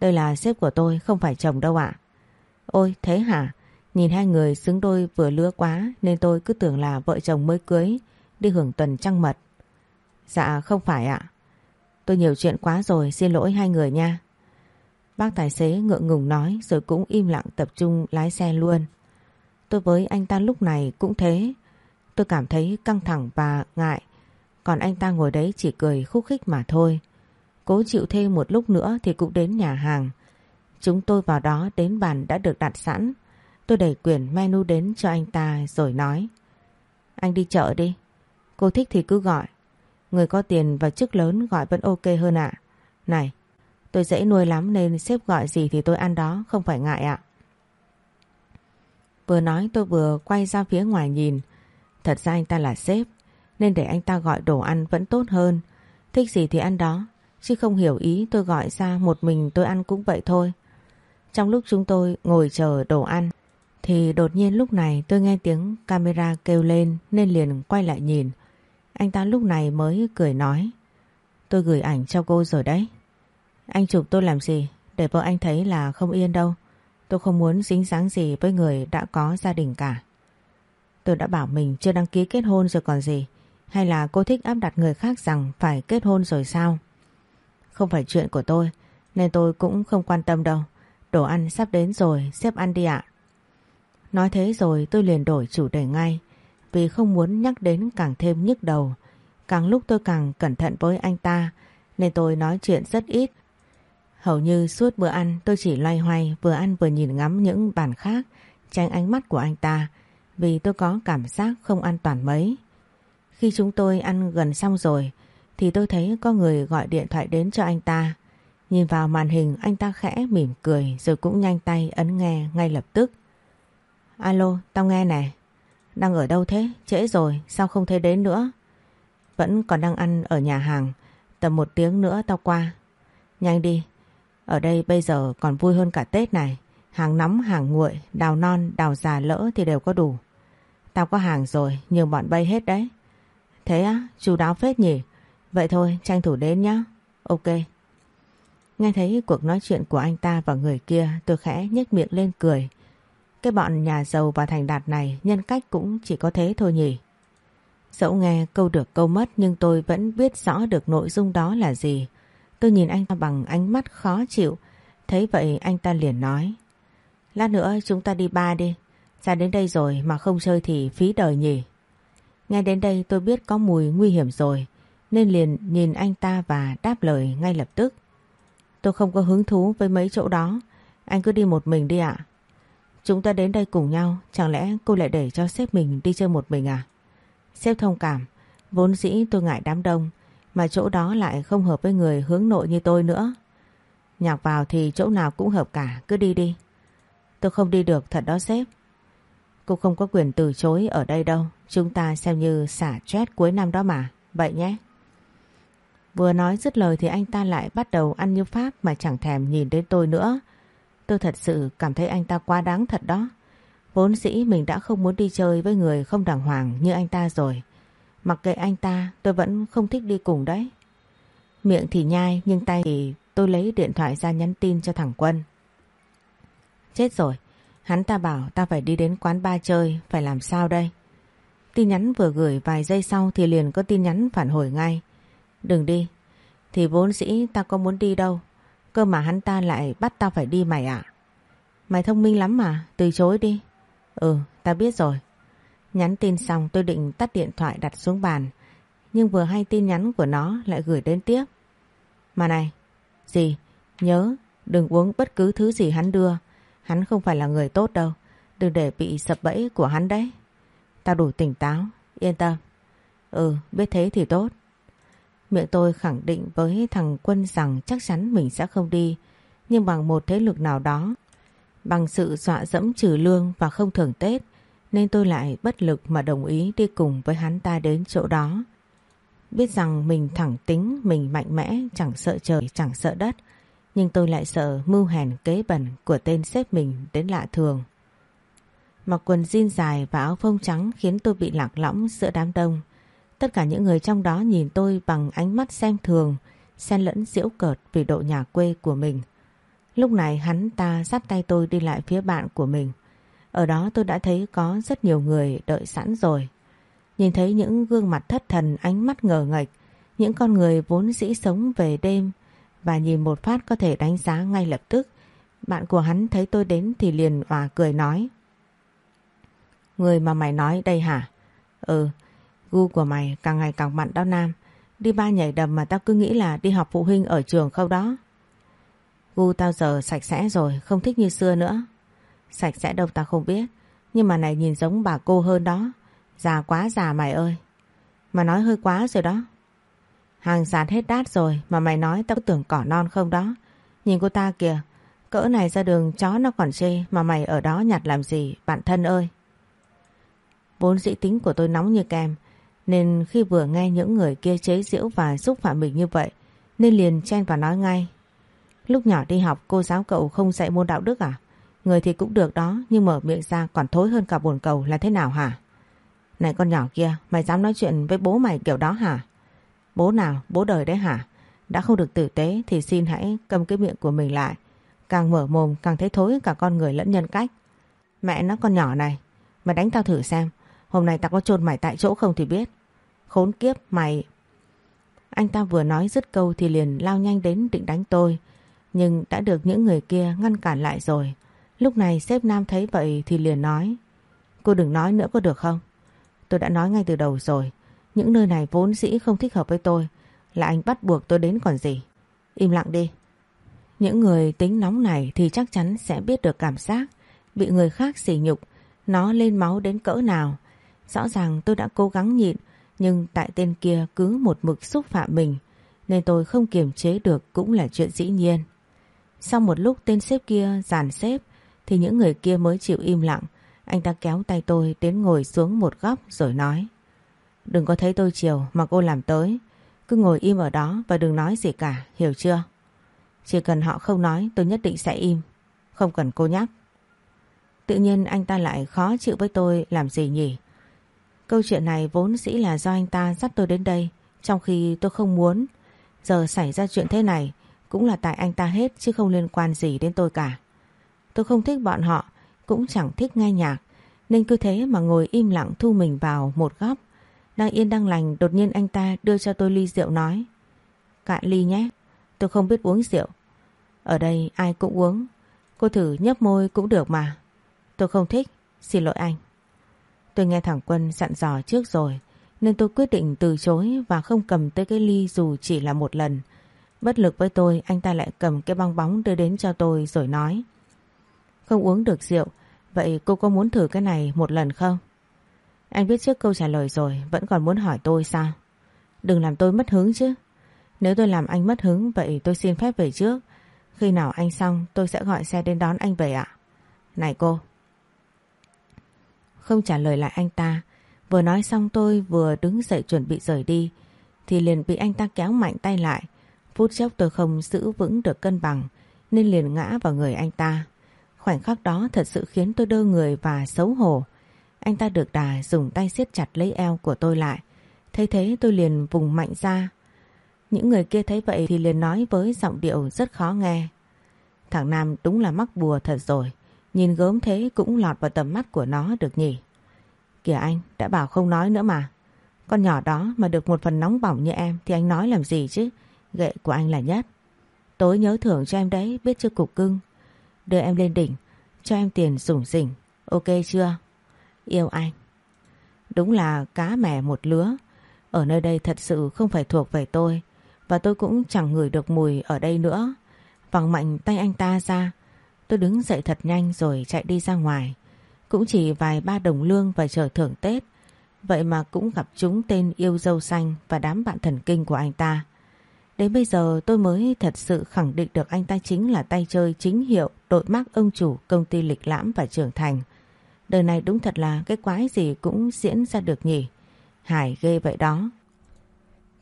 Đây là sếp của tôi, không phải chồng đâu ạ. Ôi, thế hả? Nhìn hai người xứng đôi vừa lứa quá, nên tôi cứ tưởng là vợ chồng mới cưới, đi hưởng tuần trăng mật. Dạ không phải ạ. Tôi nhiều chuyện quá rồi, xin lỗi hai người nha. Bác tài xế ngượng ngùng nói, rồi cũng im lặng tập trung lái xe luôn. Tôi với anh ta lúc này cũng thế. Tôi cảm thấy căng thẳng và ngại. Còn anh ta ngồi đấy chỉ cười khúc khích mà thôi. Cố chịu thêm một lúc nữa thì cũng đến nhà hàng. Chúng tôi vào đó đến bàn đã được đặt sẵn. Tôi đẩy quyển menu đến cho anh ta rồi nói. Anh đi chợ đi. Cô thích thì cứ gọi. Người có tiền và chức lớn gọi vẫn ok hơn ạ. Này, tôi dễ nuôi lắm nên sếp gọi gì thì tôi ăn đó, không phải ngại ạ. Vừa nói tôi vừa quay ra phía ngoài nhìn. Thật ra anh ta là sếp, nên để anh ta gọi đồ ăn vẫn tốt hơn. Thích gì thì ăn đó, chứ không hiểu ý tôi gọi ra một mình tôi ăn cũng vậy thôi. Trong lúc chúng tôi ngồi chờ đồ ăn, thì đột nhiên lúc này tôi nghe tiếng camera kêu lên nên liền quay lại nhìn. Anh ta lúc này mới cười nói. Tôi gửi ảnh cho cô rồi đấy. Anh chụp tôi làm gì? Để vợ anh thấy là không yên đâu. Tôi không muốn dính dáng gì với người đã có gia đình cả. Tôi đã bảo mình chưa đăng ký kết hôn rồi còn gì. Hay là cô thích áp đặt người khác rằng phải kết hôn rồi sao? Không phải chuyện của tôi, nên tôi cũng không quan tâm đâu. Đồ ăn sắp đến rồi, xếp ăn đi ạ. Nói thế rồi tôi liền đổi chủ đề ngay, vì không muốn nhắc đến càng thêm nhức đầu. Càng lúc tôi càng cẩn thận với anh ta, nên tôi nói chuyện rất ít Hầu như suốt bữa ăn tôi chỉ loay hoay vừa ăn vừa nhìn ngắm những bàn khác tránh ánh mắt của anh ta vì tôi có cảm giác không an toàn mấy. Khi chúng tôi ăn gần xong rồi thì tôi thấy có người gọi điện thoại đến cho anh ta. Nhìn vào màn hình anh ta khẽ mỉm cười rồi cũng nhanh tay ấn nghe ngay lập tức. Alo, tao nghe nè. Đang ở đâu thế? Trễ rồi, sao không thấy đến nữa? Vẫn còn đang ăn ở nhà hàng. Tầm một tiếng nữa tao qua. Nhanh đi, ở đây bây giờ còn vui hơn cả Tết này. Hàng nóng, hàng nguội, đào non, đào già lỡ thì đều có đủ. Tao có hàng rồi, nhiều bọn bay hết đấy. Thế á, chú đáo phết nhỉ? Vậy thôi, tranh thủ đến nhá. Ok. Nghe thấy cuộc nói chuyện của anh ta và người kia, tôi khẽ nhếch miệng lên cười. Cái bọn nhà giàu và thành đạt này nhân cách cũng chỉ có thế thôi nhỉ. Dẫu nghe câu được câu mất nhưng tôi vẫn biết rõ được nội dung đó là gì. Tôi nhìn anh ta bằng ánh mắt khó chịu. Thấy vậy, anh ta liền nói. Lát nữa chúng ta đi ba đi. Ra đến đây rồi mà không chơi thì phí đời nhỉ. nghe đến đây tôi biết có mùi nguy hiểm rồi. Nên liền nhìn anh ta và đáp lời ngay lập tức. Tôi không có hứng thú với mấy chỗ đó. Anh cứ đi một mình đi ạ. Chúng ta đến đây cùng nhau. Chẳng lẽ cô lại để cho sếp mình đi chơi một mình à? Sếp thông cảm. Vốn dĩ tôi ngại đám đông. Mà chỗ đó lại không hợp với người hướng nội như tôi nữa. Nhạc vào thì chỗ nào cũng hợp cả, cứ đi đi. Tôi không đi được thật đó sếp. Cô không có quyền từ chối ở đây đâu. Chúng ta xem như xả chết cuối năm đó mà. Vậy nhé. Vừa nói dứt lời thì anh ta lại bắt đầu ăn như Pháp mà chẳng thèm nhìn đến tôi nữa. Tôi thật sự cảm thấy anh ta quá đáng thật đó. Vốn dĩ mình đã không muốn đi chơi với người không đàng hoàng như anh ta rồi. Mặc kệ anh ta tôi vẫn không thích đi cùng đấy. Miệng thì nhai nhưng tay thì tôi lấy điện thoại ra nhắn tin cho thằng Quân. Chết rồi, hắn ta bảo ta phải đi đến quán ba chơi, phải làm sao đây? Tin nhắn vừa gửi vài giây sau thì liền có tin nhắn phản hồi ngay. Đừng đi, thì vốn dĩ ta có muốn đi đâu. Cơ mà hắn ta lại bắt ta phải đi mày ạ. Mày thông minh lắm mà, từ chối đi. Ừ, ta biết rồi. Nhắn tin xong tôi định tắt điện thoại đặt xuống bàn. Nhưng vừa hay tin nhắn của nó lại gửi đến tiếp. Mà này, gì? Nhớ, đừng uống bất cứ thứ gì hắn đưa. Hắn không phải là người tốt đâu. Đừng để bị sập bẫy của hắn đấy. Tao đủ tỉnh táo, yên tâm. Ừ, biết thế thì tốt. Miệng tôi khẳng định với thằng Quân rằng chắc chắn mình sẽ không đi. Nhưng bằng một thế lực nào đó, bằng sự dọa dẫm trừ lương và không thưởng Tết, nên tôi lại bất lực mà đồng ý đi cùng với hắn ta đến chỗ đó. Biết rằng mình thẳng tính, mình mạnh mẽ, chẳng sợ trời, chẳng sợ đất. Nhưng tôi lại sợ mưu hèn kế bẩn của tên sếp mình đến lạ thường. Mặc quần jean dài và áo phông trắng khiến tôi bị lạc lõng giữa đám đông. Tất cả những người trong đó nhìn tôi bằng ánh mắt xem thường, xen lẫn diễu cợt vì độ nhà quê của mình. Lúc này hắn ta dắt tay tôi đi lại phía bạn của mình. Ở đó tôi đã thấy có rất nhiều người đợi sẵn rồi. Nhìn thấy những gương mặt thất thần ánh mắt ngờ ngạch, những con người vốn dĩ sống về đêm và nhìn một phát có thể đánh giá ngay lập tức. Bạn của hắn thấy tôi đến thì liền hòa cười nói. Người mà mày nói đây hả? Ừ, gu của mày càng ngày càng mặn đó Nam. Đi ba nhảy đầm mà tao cứ nghĩ là đi học phụ huynh ở trường không đó. Gu tao giờ sạch sẽ rồi, không thích như xưa nữa. Sạch sẽ đâu ta không biết, nhưng mà này nhìn giống bà cô hơn đó. Già quá già mày ơi. Mà nói hơi quá rồi đó. Hàng sàn hết đát rồi mà mày nói tao tưởng cỏ non không đó. Nhìn cô ta kìa, cỡ này ra đường chó nó còn chê mà mày ở đó nhặt làm gì, bạn thân ơi. Vốn dĩ tính của tôi nóng như kem, nên khi vừa nghe những người kia chế giễu và xúc phạm mình như vậy, nên liền chen và nói ngay. Lúc nhỏ đi học cô giáo cậu không dạy môn đạo đức à? Người thì cũng được đó, nhưng mở miệng ra còn thối hơn cả bồn cầu là thế nào hả? Này con nhỏ kia, mày dám nói chuyện với bố mày kiểu đó hả? Bố nào, bố đời đấy hả? Đã không được tử tế thì xin hãy cầm cái miệng của mình lại. Càng mở mồm càng thấy thối cả con người lẫn nhân cách. Mẹ nó con nhỏ này, mày đánh tao thử xem. Hôm nay tao có chôn mày tại chỗ không thì biết. Khốn kiếp mày. Anh ta vừa nói dứt câu thì liền lao nhanh đến định đánh tôi. Nhưng đã được những người kia ngăn cản lại rồi. Lúc này sếp Nam thấy vậy thì liền nói. Cô đừng nói nữa có được không? Tôi đã nói ngay từ đầu rồi. Những nơi này vốn dĩ không thích hợp với tôi. Là anh bắt buộc tôi đến còn gì. Im lặng đi. Những người tính nóng này thì chắc chắn sẽ biết được cảm giác bị người khác sỉ nhục, nó lên máu đến cỡ nào. Rõ ràng tôi đã cố gắng nhịn, nhưng tại tên kia cứ một mực xúc phạm mình, nên tôi không kiềm chế được cũng là chuyện dĩ nhiên. Sau một lúc tên sếp kia giàn xếp, thì những người kia mới chịu im lặng. Anh ta kéo tay tôi đến ngồi xuống một góc rồi nói. Đừng có thấy tôi chiều mà cô làm tới. Cứ ngồi im ở đó và đừng nói gì cả, hiểu chưa? Chỉ cần họ không nói tôi nhất định sẽ im. Không cần cô nhắc. Tự nhiên anh ta lại khó chịu với tôi làm gì nhỉ? Câu chuyện này vốn dĩ là do anh ta dắt tôi đến đây trong khi tôi không muốn. Giờ xảy ra chuyện thế này cũng là tại anh ta hết chứ không liên quan gì đến tôi cả. Tôi không thích bọn họ cũng chẳng thích nghe nhạc nên cứ thế mà ngồi im lặng thu mình vào một góc. Đang yên đang lành đột nhiên anh ta đưa cho tôi ly rượu nói Cạn ly nhé, tôi không biết uống rượu. Ở đây ai cũng uống, cô thử nhấp môi cũng được mà. Tôi không thích, xin lỗi anh. Tôi nghe thẳng Quân dặn dò trước rồi nên tôi quyết định từ chối và không cầm tới cái ly dù chỉ là một lần. Bất lực với tôi anh ta lại cầm cái bong bóng đưa đến cho tôi rồi nói không uống được rượu Vậy cô có muốn thử cái này một lần không? Anh biết trước câu trả lời rồi, Vẫn còn muốn hỏi tôi sao? Đừng làm tôi mất hứng chứ Nếu tôi làm anh mất hứng, Vậy tôi xin phép về trước Khi nào anh xong, tôi sẽ gọi xe đến đón anh về ạ Này cô không trả lời lại anh ta. Vừa nói xong tôi vừa đứng dậy chuẩn bị rời đi, thì liền bị anh ta kéo mạnh tay lại. Phút chốc tôi không giữ vững được cân bằng, nên liền ngã vào người anh ta. Khoảnh khắc đó thật sự khiến tôi đơ người và xấu hổ. Anh ta được đà dùng tay siết chặt lấy eo của tôi lại. Thấy thế tôi liền vùng mạnh ra. Những người kia thấy vậy thì liền nói với giọng điệu rất khó nghe. Thằng Nam đúng là mắc bùa thật rồi. Nhìn gớm thế cũng lọt vào tầm mắt của nó được nhỉ. Kìa anh, đã bảo không nói nữa mà. Con nhỏ đó mà được một phần nóng bỏng như em thì anh nói làm gì chứ? Gệ của anh là nhất. Tối nhớ thưởng cho em đấy, biết chưa cục cưng. Đưa em lên đỉnh, cho em tiền rủng rỉnh. Ok chưa? Yêu anh. Đúng là cá mẻ một lứa. Ở nơi đây thật sự không phải thuộc về tôi. Và tôi cũng chẳng ngửi được mùi ở đây nữa. Vòng mạnh tay anh ta ra. Tôi đứng dậy thật nhanh rồi chạy đi ra ngoài. Cũng chỉ vài ba đồng lương và chờ thưởng Tết. Vậy mà cũng gặp chúng tên yêu dâu xanh và đám bạn thần kinh của anh ta. Đến bây giờ tôi mới thật sự khẳng định được anh ta chính là tay chơi chính hiệu đội mác ông chủ công ty lịch lãm và trưởng thành. Đời này đúng thật là cái quái gì cũng diễn ra được nhỉ. Hải ghê vậy đó.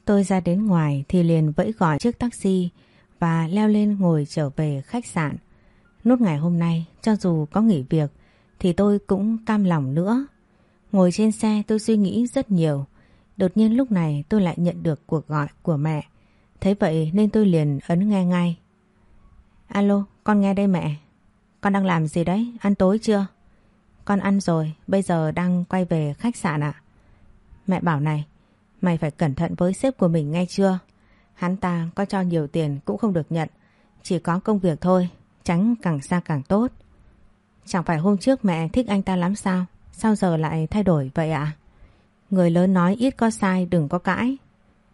Tôi ra đến ngoài thì liền vẫy gọi chiếc taxi và leo lên ngồi trở về khách sạn. Nốt ngày hôm nay, cho dù có nghỉ việc thì tôi cũng cam lòng nữa. Ngồi trên xe tôi suy nghĩ rất nhiều. Đột nhiên lúc này tôi lại nhận được cuộc gọi của mẹ. Thế vậy nên tôi liền ấn nghe ngay. Alo, con nghe đây mẹ. Con đang làm gì đấy? Ăn tối chưa? Con ăn rồi, bây giờ đang quay về khách sạn ạ. Mẹ bảo này, mày phải cẩn thận với sếp của mình nghe chưa? Hắn ta có cho nhiều tiền cũng không được nhận, chỉ có công việc thôi, tránh càng xa càng tốt. Chẳng phải hôm trước mẹ thích anh ta lắm sao? Sao giờ lại thay đổi vậy ạ? Người lớn nói ít có sai đừng có cãi.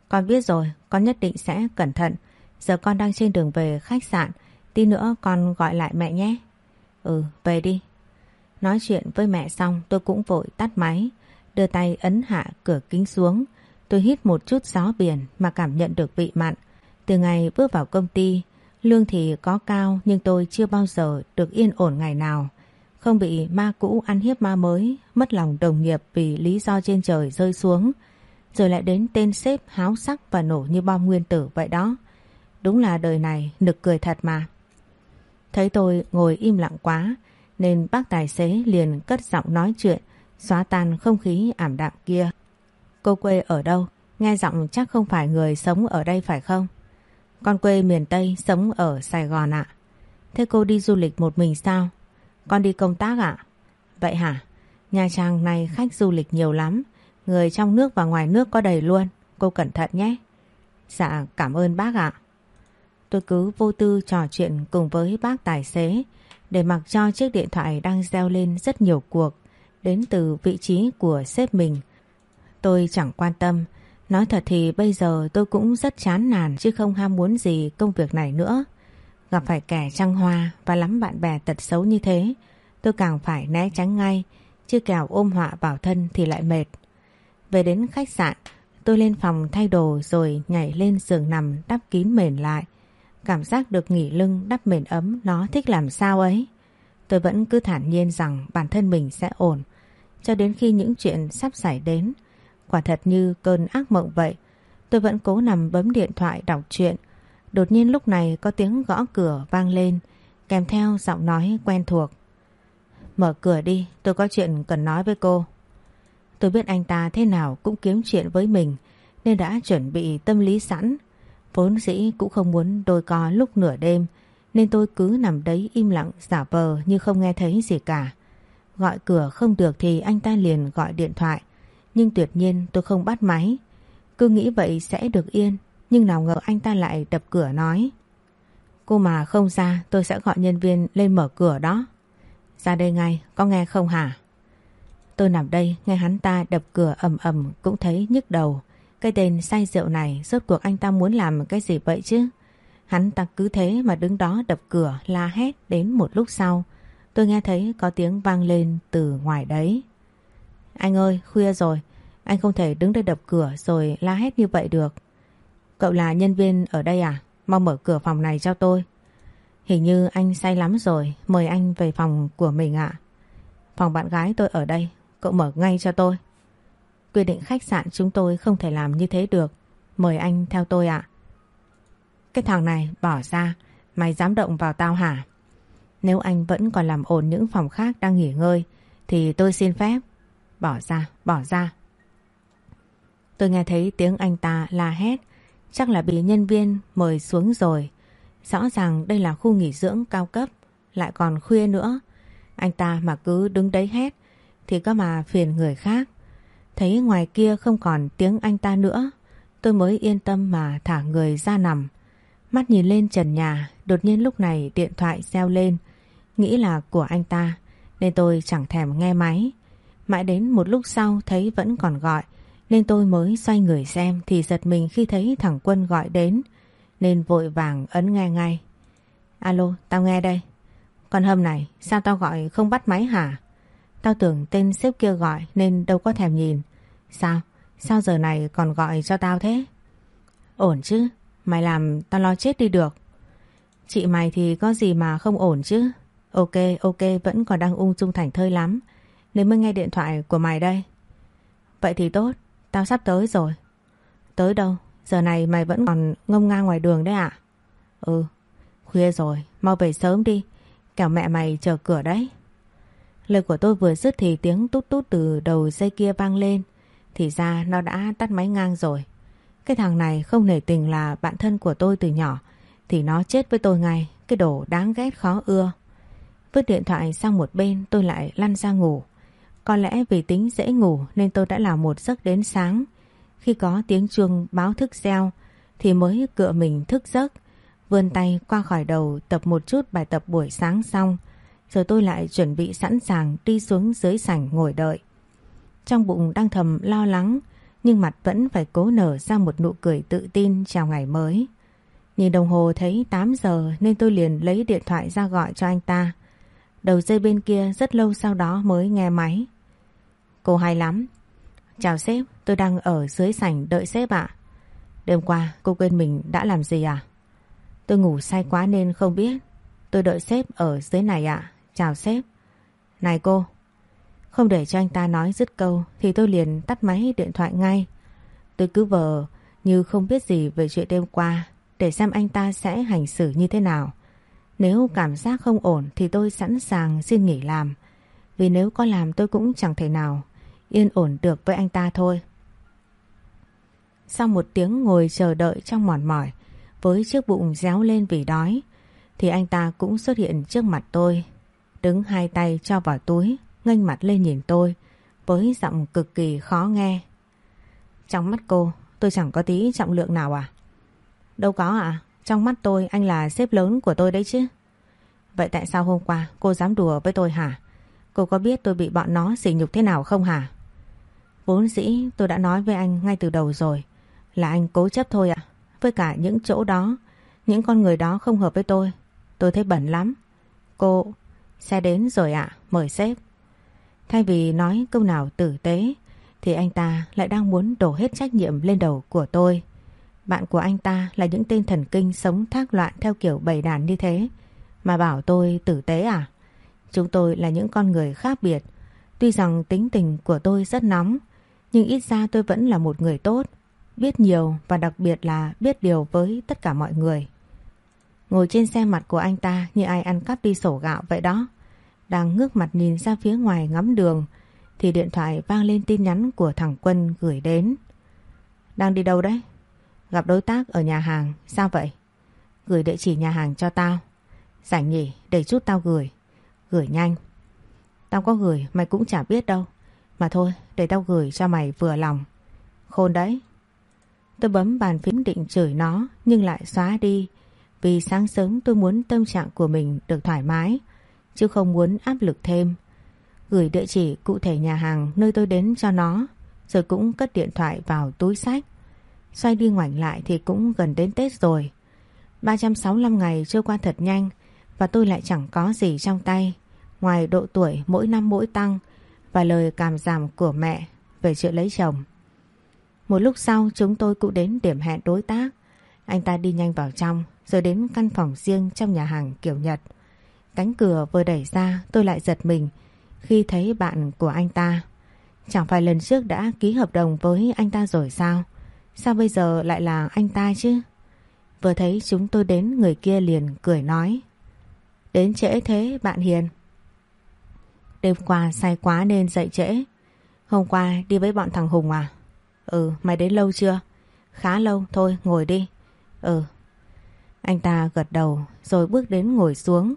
Con biết rồi, con nhất định sẽ cẩn thận. Giờ con đang trên đường về khách sạn, tí nữa con gọi lại mẹ nhé. Ừ, về đi. Nói chuyện với mẹ xong tôi cũng vội tắt máy, đưa tay ấn hạ cửa kính xuống. Tôi hít một chút gió biển mà cảm nhận được vị mặn. Từ ngày bước vào công ty, lương thì có cao nhưng tôi chưa bao giờ được yên ổn ngày nào. Không bị ma cũ ăn hiếp ma mới, mất lòng đồng nghiệp vì lý do trên trời rơi xuống. Rồi lại đến tên sếp háo sắc và nổ như bom nguyên tử vậy đó. Đúng là đời này nực cười thật mà. Thấy tôi ngồi im lặng quá, nên bác tài xế liền cất giọng nói chuyện, xóa tan không khí ảm đạm kia. Cô quê ở đâu? Nghe giọng chắc không phải người sống ở đây phải không? Con quê miền Tây sống ở Sài Gòn ạ. Thế cô đi du lịch một mình sao? Con đi công tác ạ. Vậy hả? Nha Trang này khách du lịch nhiều lắm. Người trong nước và ngoài nước có đầy luôn. Cô cẩn thận nhé. Dạ cảm ơn bác ạ. Tôi cứ vô tư trò chuyện cùng với bác tài xế để mặc cho chiếc điện thoại đang reo lên rất nhiều cuộc đến từ vị trí của sếp mình. Tôi chẳng quan tâm. Nói thật thì bây giờ tôi cũng rất chán nản chứ không ham muốn gì công việc này nữa. Gặp phải kẻ trăng hoa và lắm bạn bè tật xấu như thế, tôi càng phải né tránh ngay, chứ kẻo ôm họa bảo thân thì lại mệt. Về đến khách sạn, tôi lên phòng thay đồ rồi nhảy lên giường nằm đắp kín mền lại. Cảm giác được nghỉ lưng đắp mền ấm nó thích làm sao ấy. Tôi vẫn cứ thản nhiên rằng bản thân mình sẽ ổn, cho đến khi những chuyện sắp xảy đến. Quả thật như cơn ác mộng vậy. Tôi vẫn cố nằm bấm điện thoại đọc chuyện, Đột nhiên lúc này có tiếng gõ cửa vang lên, kèm theo giọng nói quen thuộc. Mở cửa đi, tôi có chuyện cần nói với cô. Tôi biết anh ta thế nào cũng kiếm chuyện với mình, nên đã chuẩn bị tâm lý sẵn. Vốn dĩ cũng không muốn đôi co lúc nửa đêm, nên tôi cứ nằm đấy im lặng giả vờ như không nghe thấy gì cả. Gọi cửa không được thì anh ta liền gọi điện thoại, nhưng tuyệt nhiên tôi không bắt máy. Cứ nghĩ vậy sẽ được yên nhưng nào ngờ anh ta lại đập cửa nói Cô mà không ra tôi sẽ gọi nhân viên lên mở cửa đó Ra đây ngay có nghe không hả Tôi nằm đây nghe hắn ta đập cửa ầm ầm cũng thấy nhức đầu. Cái tên say rượu này rốt cuộc anh ta muốn làm cái gì vậy chứ? Hắn ta cứ thế mà đứng đó đập cửa la hét đến một lúc sau. Tôi nghe thấy có tiếng vang lên từ ngoài đấy. Anh ơi khuya rồi. Anh không thể đứng đây đập cửa rồi la hét như vậy được. Cậu là nhân viên ở đây à? Mau mở cửa phòng này cho tôi. Hình như anh say lắm rồi, mời anh về phòng của mình ạ. Phòng bạn gái tôi ở đây, cậu mở ngay cho tôi. Quy định khách sạn chúng tôi không thể làm như thế được. Mời anh theo tôi ạ. Cái thằng này bỏ ra, mày dám động vào tao hả? Nếu anh vẫn còn làm ổn những phòng khác đang nghỉ ngơi, thì tôi xin phép. Bỏ ra, bỏ ra. Tôi nghe thấy tiếng anh ta la hét, Chắc là bị nhân viên mời xuống rồi. Rõ ràng đây là khu nghỉ dưỡng cao cấp, lại còn khuya nữa. Anh ta mà cứ đứng đấy hét thì có mà phiền người khác. Thấy ngoài kia không còn tiếng anh ta nữa, tôi mới yên tâm mà thả người ra nằm. Mắt nhìn lên trần nhà, đột nhiên lúc này điện thoại reo lên. Nghĩ là của anh ta, nên tôi chẳng thèm nghe máy. Mãi đến một lúc sau thấy vẫn còn gọi, nên tôi mới xoay người xem thì giật mình khi thấy thằng Quân gọi đến, nên vội vàng ấn nghe ngay. Alo, tao nghe đây. Còn hôm này, sao tao gọi không bắt máy hả? Tao tưởng tên sếp kia gọi nên đâu có thèm nhìn. Sao? Sao giờ này còn gọi cho tao thế? Ổn chứ, mày làm tao lo chết đi được. Chị mày thì có gì mà không ổn chứ? Ok, ok, vẫn còn đang ung dung thảnh thơi lắm. Nên mới nghe điện thoại của mày đây. Vậy thì tốt, tao sắp tới rồi. Tới đâu? Giờ này mày vẫn còn ngông ngang ngoài đường đấy ạ? À? Ừ, khuya rồi, mau về sớm đi. Kẻo mẹ mày chờ cửa đấy. Lời của tôi vừa dứt thì tiếng tút tút từ đầu dây kia vang lên. Thì ra nó đã tắt máy ngang rồi. Cái thằng này không nể tình là bạn thân của tôi từ nhỏ. Thì nó chết với tôi ngay. Cái đồ đáng ghét khó ưa. Vứt điện thoại sang một bên, tôi lại lăn ra ngủ. Có lẽ vì tính dễ ngủ nên tôi đã làm một giấc đến sáng. Khi có tiếng chuông báo thức reo, thì mới cựa mình thức giấc. Vươn tay qua khỏi đầu tập một chút bài tập buổi sáng xong. Rồi tôi lại chuẩn bị sẵn sàng đi xuống dưới sảnh ngồi đợi. Trong bụng đang thầm lo lắng nhưng mặt vẫn phải cố nở ra một nụ cười tự tin chào ngày mới. Nhìn đồng hồ thấy 8 giờ nên tôi liền lấy điện thoại ra gọi cho anh ta. Đầu dây bên kia rất lâu sau đó mới nghe máy. Cô hay lắm. Chào sếp, tôi đang ở dưới sảnh đợi sếp ạ. Đêm qua cô quên mình đã làm gì à? Tôi ngủ say quá nên không biết. Tôi đợi sếp ở dưới này ạ. Chào sếp. Này cô. Không để cho anh ta nói dứt câu thì tôi liền tắt máy điện thoại ngay. Tôi cứ vờ như không biết gì về chuyện đêm qua để xem anh ta sẽ hành xử như thế nào. Nếu cảm giác không ổn thì tôi sẵn sàng xin nghỉ làm. Vì nếu có làm tôi cũng chẳng thể nào yên ổn được với anh ta thôi. Sau một tiếng ngồi chờ đợi trong mòn mỏi, với chiếc bụng réo lên vì đói, thì anh ta cũng xuất hiện trước mặt tôi đứng hai tay cho vào túi nghênh mặt lên nhìn tôi với giọng cực kỳ khó nghe. Trong mắt cô tôi chẳng có tí trọng lượng nào à? Đâu có ạ, à? trong mắt tôi anh là sếp lớn của tôi đấy chứ. Vậy tại sao hôm qua cô dám đùa với tôi hả? Cô có biết tôi bị bọn nó sỉ nhục thế nào không hả? Vốn dĩ tôi đã nói với anh ngay từ đầu rồi là anh cố chấp thôi ạ. Với cả những chỗ đó, những con người đó không hợp với tôi. Tôi thấy bẩn lắm. Cô, xe đến rồi ạ, mời sếp. Thay vì nói câu nào tử tế thì anh ta lại đang muốn đổ hết trách nhiệm lên đầu của tôi. Bạn của anh ta là những tên thần kinh sống thác loạn theo kiểu bầy đàn như thế. Mà bảo tôi tử tế à? Chúng tôi là những con người khác biệt. Tuy rằng tính tình của tôi rất nóng, nhưng ít ra tôi vẫn là một người tốt, biết nhiều và đặc biệt là biết điều với tất cả mọi người. Ngồi trên xe mặt của anh ta như ai ăn cắp đi sổ gạo vậy đó. Đang ngước mặt nhìn ra phía ngoài ngắm đường thì điện thoại vang lên tin nhắn của thằng Quân gửi đến. Đang đi đâu đấy? Gặp đối tác ở nhà hàng, sao vậy? Gửi địa chỉ nhà hàng cho tao. Rảnh nhỉ, để chút tao gửi. Gửi nhanh. Tao có gửi mày cũng chả biết đâu. Mà thôi, để tao gửi cho mày vừa lòng. Khôn đấy. Tôi bấm bàn phím định chửi nó nhưng lại xóa đi. Vì sáng sớm tôi muốn tâm trạng của mình được thoải mái, chứ không muốn áp lực thêm. Gửi địa chỉ cụ thể nhà hàng nơi tôi đến cho nó, rồi cũng cất điện thoại vào túi sách. Xoay đi ngoảnh lại thì cũng gần đến Tết rồi. 365 ngày trôi qua thật nhanh và tôi lại chẳng có gì trong tay ngoài độ tuổi mỗi năm mỗi tăng và lời cảm giảm của mẹ về chuyện lấy chồng. Một lúc sau chúng tôi cũng đến điểm hẹn đối tác. Anh ta đi nhanh vào trong rồi đến căn phòng riêng trong nhà hàng kiểu Nhật. Cánh cửa vừa đẩy ra tôi lại giật mình khi thấy bạn của anh ta. Chẳng phải lần trước đã ký hợp đồng với anh ta rồi sao? Sao bây giờ lại là anh ta chứ? Vừa thấy chúng tôi đến người kia liền cười nói. Đến trễ thế bạn Hiền. Đêm qua say quá nên dậy trễ. Hôm qua đi với bọn thằng Hùng à? Ừ, mày đến lâu chưa? Khá lâu, thôi ngồi đi. Ừ. Anh ta gật đầu rồi bước đến ngồi xuống.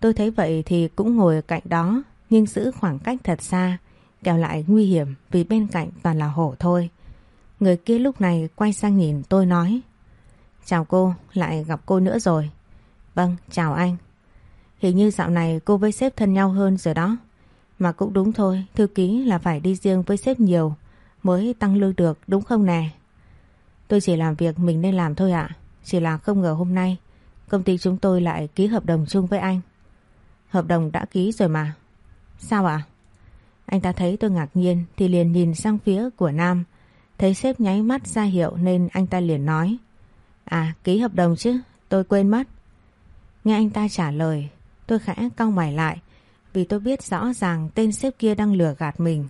Tôi thấy vậy thì cũng ngồi cạnh đó nhưng giữ khoảng cách thật xa kẻo lại nguy hiểm vì bên cạnh toàn là hổ thôi. Người kia lúc này quay sang nhìn tôi nói Chào cô, lại gặp cô nữa rồi. Vâng, chào anh. Hình như dạo này cô với sếp thân nhau hơn rồi đó. Mà cũng đúng thôi, thư ký là phải đi riêng với sếp nhiều mới tăng lương được đúng không nè? Tôi chỉ làm việc mình nên làm thôi ạ. Chỉ là không ngờ hôm nay công ty chúng tôi lại ký hợp đồng chung với anh. Hợp đồng đã ký rồi mà. Sao ạ? Anh ta thấy tôi ngạc nhiên thì liền nhìn sang phía của Nam. Thấy sếp nháy mắt ra hiệu nên anh ta liền nói. À ký hợp đồng chứ, tôi quên mất. Nghe anh ta trả lời, tôi khẽ cong mày lại vì tôi biết rõ ràng tên sếp kia đang lừa gạt mình.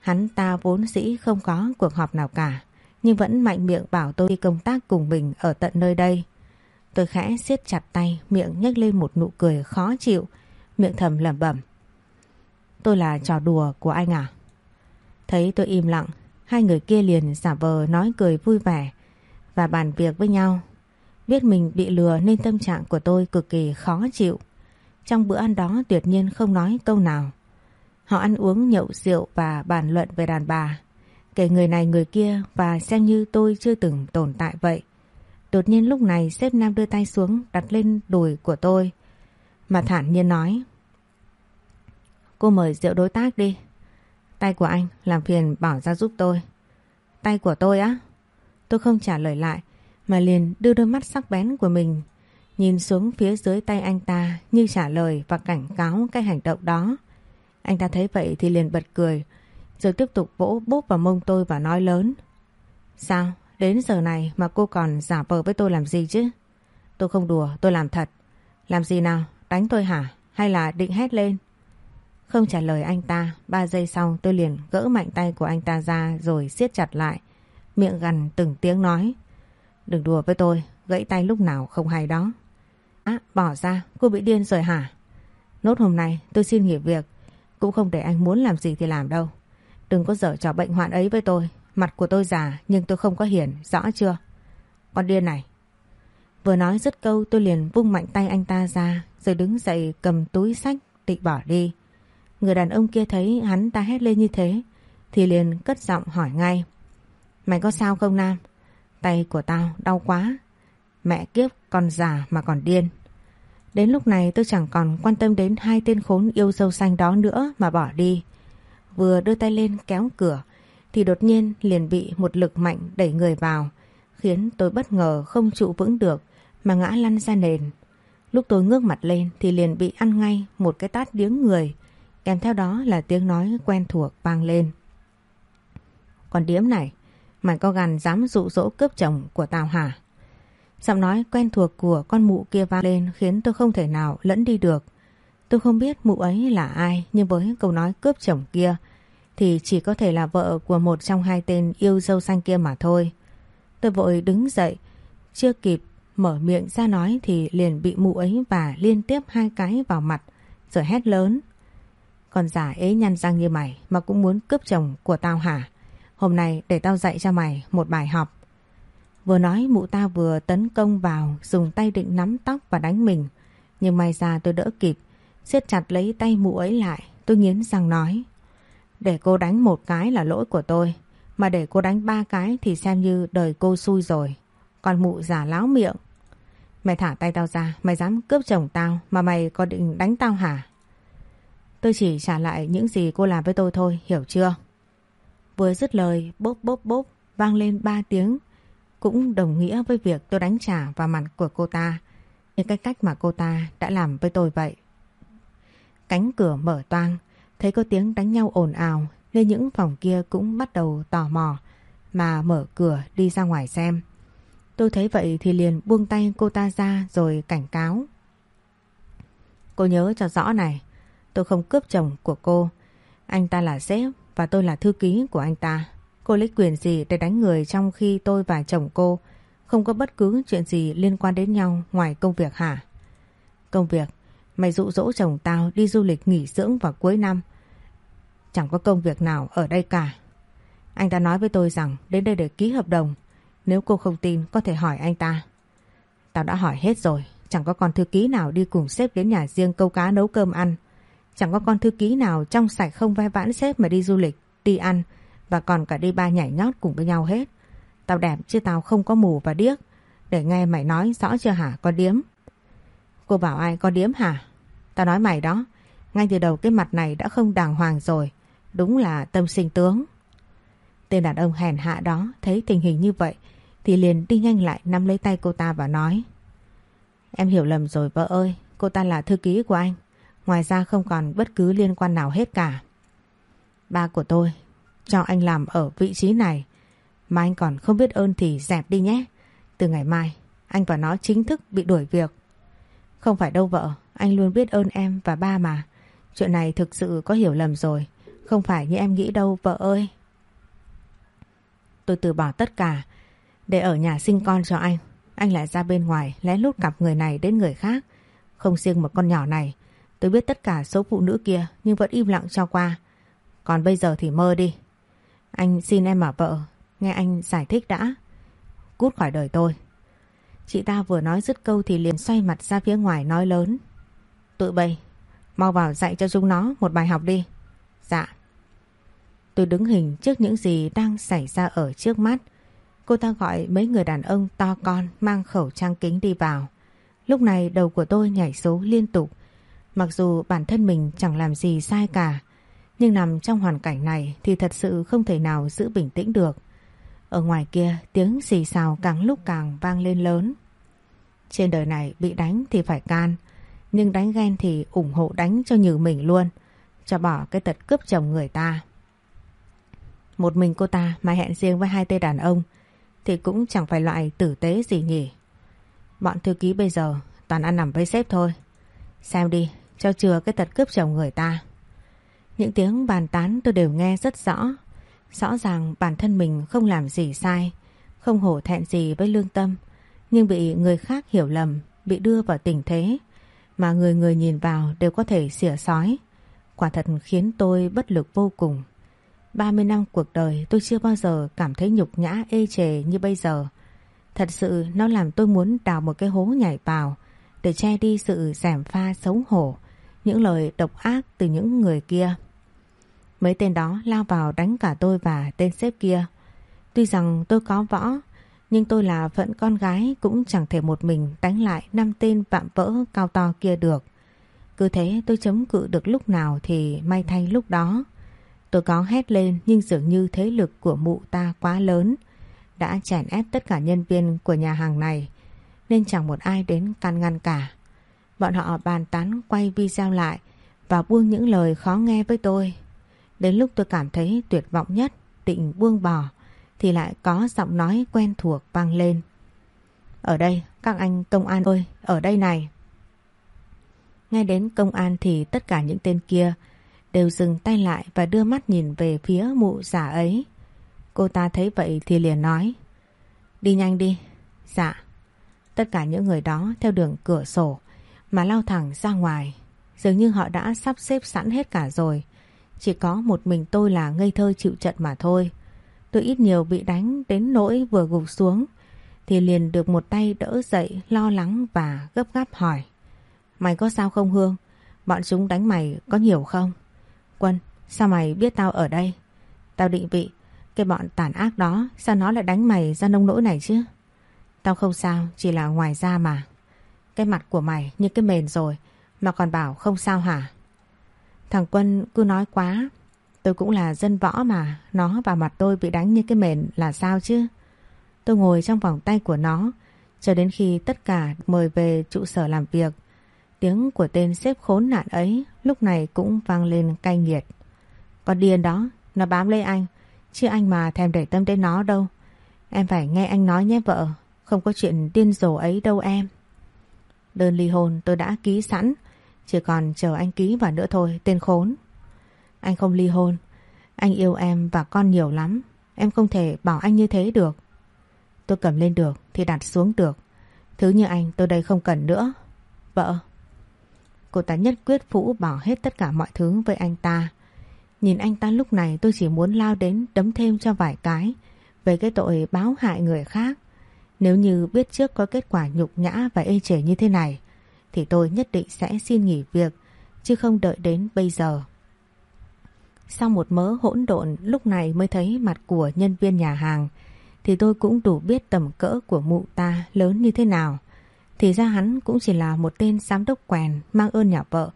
Hắn ta vốn dĩ không có cuộc họp nào cả, nhưng vẫn mạnh miệng bảo tôi đi công tác cùng mình ở tận nơi đây. Tôi khẽ siết chặt tay, miệng nhếch lên một nụ cười khó chịu, miệng thầm lẩm bẩm. Tôi là trò đùa của anh à? Thấy tôi im lặng, hai người kia liền giả vờ nói cười vui vẻ và bàn việc với nhau. Biết mình bị lừa nên tâm trạng của tôi cực kỳ khó chịu. Trong bữa ăn đó tuyệt nhiên không nói câu nào. Họ ăn uống nhậu rượu và bàn luận về đàn bà. Kể người này người kia và xem như tôi chưa từng tồn tại vậy. Đột nhiên lúc này sếp Nam đưa tay xuống, đặt lên đùi của tôi. Mà thản nhiên nói. Cô mời rượu đối tác đi. Tay của anh làm phiền bảo ra giúp tôi. Tay của tôi á? Tôi không trả lời lại, mà liền đưa đôi mắt sắc bén của mình nhìn xuống phía dưới tay anh ta như trả lời và cảnh cáo cái hành động đó. Anh ta thấy vậy thì liền bật cười rồi tiếp tục vỗ bốp vào mông tôi và nói lớn. Sao? Đến giờ này mà cô còn giả vờ với tôi làm gì chứ? Tôi không đùa, tôi làm thật. Làm gì nào? Đánh tôi hả? Hay là định hét lên? Không trả lời anh ta, ba giây sau tôi liền gỡ mạnh tay của anh ta ra rồi siết chặt lại. Miệng gần từng tiếng nói. Đừng đùa với tôi, gãy tay lúc nào không hay đó. À, bỏ ra, cô bị điên rồi hả? Nốt hôm nay tôi xin nghỉ việc, cũng không để anh muốn làm gì thì làm đâu. Đừng có dở trò bệnh hoạn ấy với tôi, mặt của tôi già nhưng tôi không có hiền, rõ chưa? Con điên này. Vừa nói dứt câu tôi liền vung mạnh tay anh ta ra rồi đứng dậy cầm túi sách định bỏ đi. Người đàn ông kia thấy hắn ta hét lên như thế thì liền cất giọng hỏi ngay. Mày có sao không Nam? Tay của tao đau quá. Mẹ kiếp con già mà còn điên. Đến lúc này tôi chẳng còn quan tâm đến hai tên khốn yêu dâu xanh đó nữa mà bỏ đi. Vừa đưa tay lên kéo cửa thì đột nhiên liền bị một lực mạnh đẩy người vào khiến tôi bất ngờ không trụ vững được mà ngã lăn ra nền. Lúc tôi ngước mặt lên thì liền bị ăn ngay một cái tát điếng người kèm theo đó là tiếng nói quen thuộc vang lên. Còn điếm này, mày có gan dám dụ dỗ cướp chồng của tao hả? Giọng nói quen thuộc của con mụ kia vang lên khiến tôi không thể nào lẫn đi được. Tôi không biết mụ ấy là ai nhưng với câu nói cướp chồng kia thì chỉ có thể là vợ của một trong hai tên yêu dâu xanh kia mà thôi. Tôi vội đứng dậy, chưa kịp mở miệng ra nói thì liền bị mụ ấy và liên tiếp hai cái vào mặt rồi hét lớn. Còn giả ế nhăn răng như mày mà cũng muốn cướp chồng của tao hả? Hôm nay để tao dạy cho mày một bài học. Vừa nói mụ ta vừa tấn công vào dùng tay định nắm tóc và đánh mình. Nhưng may ra tôi đỡ kịp, siết chặt lấy tay mụ ấy lại. Tôi nghiến răng nói. Để cô đánh một cái là lỗi của tôi. Mà để cô đánh ba cái thì xem như đời cô xui rồi. Còn mụ giả láo miệng. Mày thả tay tao ra, mày dám cướp chồng tao mà mày có định đánh tao hả? Tôi chỉ trả lại những gì cô làm với tôi thôi, hiểu chưa? Vừa dứt lời, bốp bốp bốp vang lên ba tiếng. Cũng đồng nghĩa với việc tôi đánh trả vào mặt của cô ta. Như cái cách mà cô ta đã làm với tôi vậy. Cánh cửa mở toang, thấy có tiếng đánh nhau ồn ào nên những phòng kia cũng bắt đầu tò mò mà mở cửa đi ra ngoài xem. Tôi thấy vậy thì liền buông tay cô ta ra rồi cảnh cáo. Cô nhớ cho rõ này, tôi không cướp chồng của cô. Anh ta là sếp và tôi là thư ký của anh ta. Cô lấy quyền gì để đánh người trong khi tôi và chồng cô không có bất cứ chuyện gì liên quan đến nhau ngoài công việc hả? Công việc, mày dụ dỗ chồng tao đi du lịch nghỉ dưỡng vào cuối năm. Chẳng có công việc nào ở đây cả. Anh ta nói với tôi rằng đến đây để ký hợp đồng. Nếu cô không tin có thể hỏi anh ta. Tao đã hỏi hết rồi. Chẳng có con thư ký nào đi cùng sếp đến nhà riêng câu cá nấu cơm ăn. Chẳng có con thư ký nào trong sạch không vai vãn sếp mà đi du lịch, đi ăn và còn cả đi ba nhảy nhót cùng với nhau hết. Tao đẹp chứ tao không có mù và điếc. để nghe mày nói rõ chưa hả con điếm? Cô bảo ai con điếm hả? Tao nói mày đó, ngay từ đầu cái mặt này đã không đàng hoàng rồi, đúng là tâm sinh tướng. Tên đàn ông hèn hạ đó thấy tình hình như vậy thì liền đi nhanh lại nắm lấy tay cô ta và nói Em hiểu lầm rồi vợ ơi, cô ta là thư ký của anh. Ngoài ra không còn bất cứ liên quan nào hết cả. Ba của tôi cho anh làm ở vị trí này mà anh còn không biết ơn thì dẹp đi nhé. Từ ngày mai anh và nó chính thức bị đuổi việc. Không phải đâu vợ, anh luôn biết ơn em và ba mà. Chuyện này thực sự có hiểu lầm rồi. Không phải như em nghĩ đâu, vợ ơi. Tôi từ bỏ tất cả, để ở nhà sinh con cho anh. Anh lại ra bên ngoài, lén lút cặp người này đến người khác. Không riêng một con nhỏ này. Tôi biết tất cả số phụ nữ kia nhưng vẫn im lặng cho qua. Còn bây giờ thì mơ đi. Anh xin em mà vợ. Nghe anh giải thích đã. Cút khỏi đời tôi. Chị ta vừa nói dứt câu thì liền xoay mặt ra phía ngoài nói lớn. Tụi bay, mau vào dạy cho chúng nó một bài học đi. Dạ. Tôi đứng hình trước những gì đang xảy ra ở trước mắt. Cô ta gọi mấy người đàn ông to con mang khẩu trang kính đi vào. Lúc này đầu của tôi nhảy số liên tục. Mặc dù bản thân mình chẳng làm gì sai cả, nhưng nằm trong hoàn cảnh này thì thật sự không thể nào giữ bình tĩnh được. Ở ngoài kia tiếng xì xào càng lúc càng vang lên lớn. Trên đời này bị đánh thì phải can, nhưng đánh ghen thì ủng hộ đánh cho nhử mình luôn, cho bỏ cái tật cướp chồng người ta. Một mình cô ta mà hẹn riêng với hai tên đàn ông thì cũng chẳng phải loại tử tế gì nhỉ. Bọn thư ký bây giờ toàn ăn nằm với sếp thôi. Xem đi, cho chừa cái tật cướp chồng người ta. Những tiếng bàn tán tôi đều nghe rất rõ. Rõ ràng bản thân mình không làm gì sai, không hổ thẹn gì với lương tâm, nhưng bị người khác hiểu lầm, bị đưa vào tình thế, mà người người nhìn vào đều có thể xỉa sói. Quả thật khiến tôi bất lực vô cùng. 30 năm cuộc đời tôi chưa bao giờ cảm thấy nhục nhã ê chề như bây giờ. Thật sự nó làm tôi muốn đào một cái hố nhảy vào để che đi sự giảm pha xấu hổ, những lời độc ác từ những người kia. Mấy tên đó lao vào đánh cả tôi và tên sếp kia. Tuy rằng tôi có võ, nhưng tôi là phận con gái cũng chẳng thể một mình đánh lại năm tên vạm vỡ cao to kia được. Cứ thế tôi chống cự được lúc nào thì may thay lúc đó. Tôi có hét lên nhưng dường như thế lực của mụ ta quá lớn, đã chèn ép tất cả nhân viên của nhà hàng này, nên chẳng một ai đến can ngăn cả. Bọn họ bàn tán quay video lại và buông những lời khó nghe với tôi. Đến lúc tôi cảm thấy tuyệt vọng nhất, tịnh buông bỏ, thì lại có giọng nói quen thuộc vang lên. Ở đây, các anh công an ơi, ở đây này. Nghe đến công an thì tất cả những tên kia đều dừng tay lại và đưa mắt nhìn về phía mụ giả ấy. Cô ta thấy vậy thì liền nói Đi nhanh đi. Dạ. Tất cả những người đó theo đường cửa sổ mà lao thẳng ra ngoài. Dường như họ đã sắp xếp sẵn hết cả rồi. Chỉ có một mình tôi là ngây thơ chịu trận mà thôi. Tôi ít nhiều bị đánh đến nỗi vừa gục xuống thì liền được một tay đỡ dậy lo lắng và gấp gáp hỏi. Mày có sao không Hương? Bọn chúng đánh mày có nhiều không? Quân, sao mày biết tao ở đây? Tao định vị, cái bọn tàn ác đó sao nó lại đánh mày ra nông nỗi này chứ? Tao không sao, chỉ là ngoài ra mà. Cái mặt của mày như cái mền rồi, mà còn bảo không sao hả? Thằng Quân cứ nói quá, tôi cũng là dân võ mà, nó vào mặt tôi bị đánh như cái mền là sao chứ? Tôi ngồi trong vòng tay của nó, cho đến khi tất cả mời về trụ sở làm việc. Tiếng của tên xếp khốn nạn ấy lúc này cũng vang lên cay nghiệt. Con điên đó, nó bám lấy anh, chứ anh mà thèm để tâm đến nó đâu. Em phải nghe anh nói nhé vợ, không có chuyện điên rồ ấy đâu em. Đơn ly hôn tôi đã ký sẵn, chỉ còn chờ anh ký vào nữa thôi, tên khốn. Anh không ly hôn, anh yêu em và con nhiều lắm, em không thể bảo anh như thế được. Tôi cầm lên được thì đặt xuống được, thứ như anh tôi đây không cần nữa. Vợ, Cô ta nhất quyết Vũ bỏ hết tất cả mọi thứ với anh ta. Nhìn anh ta lúc này tôi chỉ muốn lao đến đấm thêm cho vài cái về cái tội báo hại người khác. Nếu như biết trước có kết quả nhục nhã và ê chề như thế này thì tôi nhất định sẽ xin nghỉ việc chứ không đợi đến bây giờ. Sau một mớ hỗn độn lúc này mới thấy mặt của nhân viên nhà hàng thì tôi cũng đủ biết tầm cỡ của mụ ta lớn như thế nào. Thì ra hắn cũng chỉ là một tên giám đốc quèn mang ơn nhà vợ,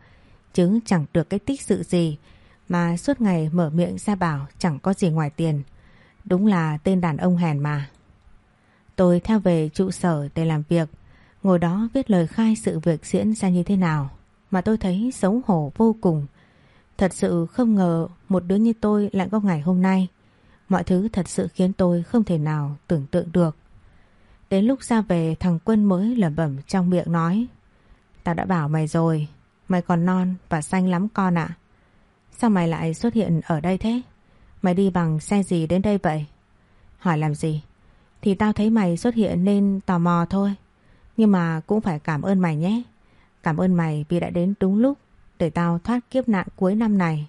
chứ chẳng được cái tích sự gì mà suốt ngày mở miệng ra bảo chẳng có gì ngoài tiền. Đúng là tên đàn ông hèn mà. Tôi theo về trụ sở để làm việc, ngồi đó viết lời khai sự việc diễn ra như thế nào mà tôi thấy xấu hổ vô cùng. Thật sự không ngờ một đứa như tôi lại có ngày hôm nay. Mọi thứ thật sự khiến tôi không thể nào tưởng tượng được. Đến lúc ra về thằng Quân mới lẩm bẩm trong miệng nói Tao đã bảo mày rồi, mày còn non và xanh lắm con ạ. Sao mày lại xuất hiện ở đây thế? Mày đi bằng xe gì đến đây vậy? Hỏi làm gì? Thì tao thấy mày xuất hiện nên tò mò thôi. Nhưng mà cũng phải cảm ơn mày nhé. Cảm ơn mày vì đã đến đúng lúc để tao thoát kiếp nạn cuối năm này.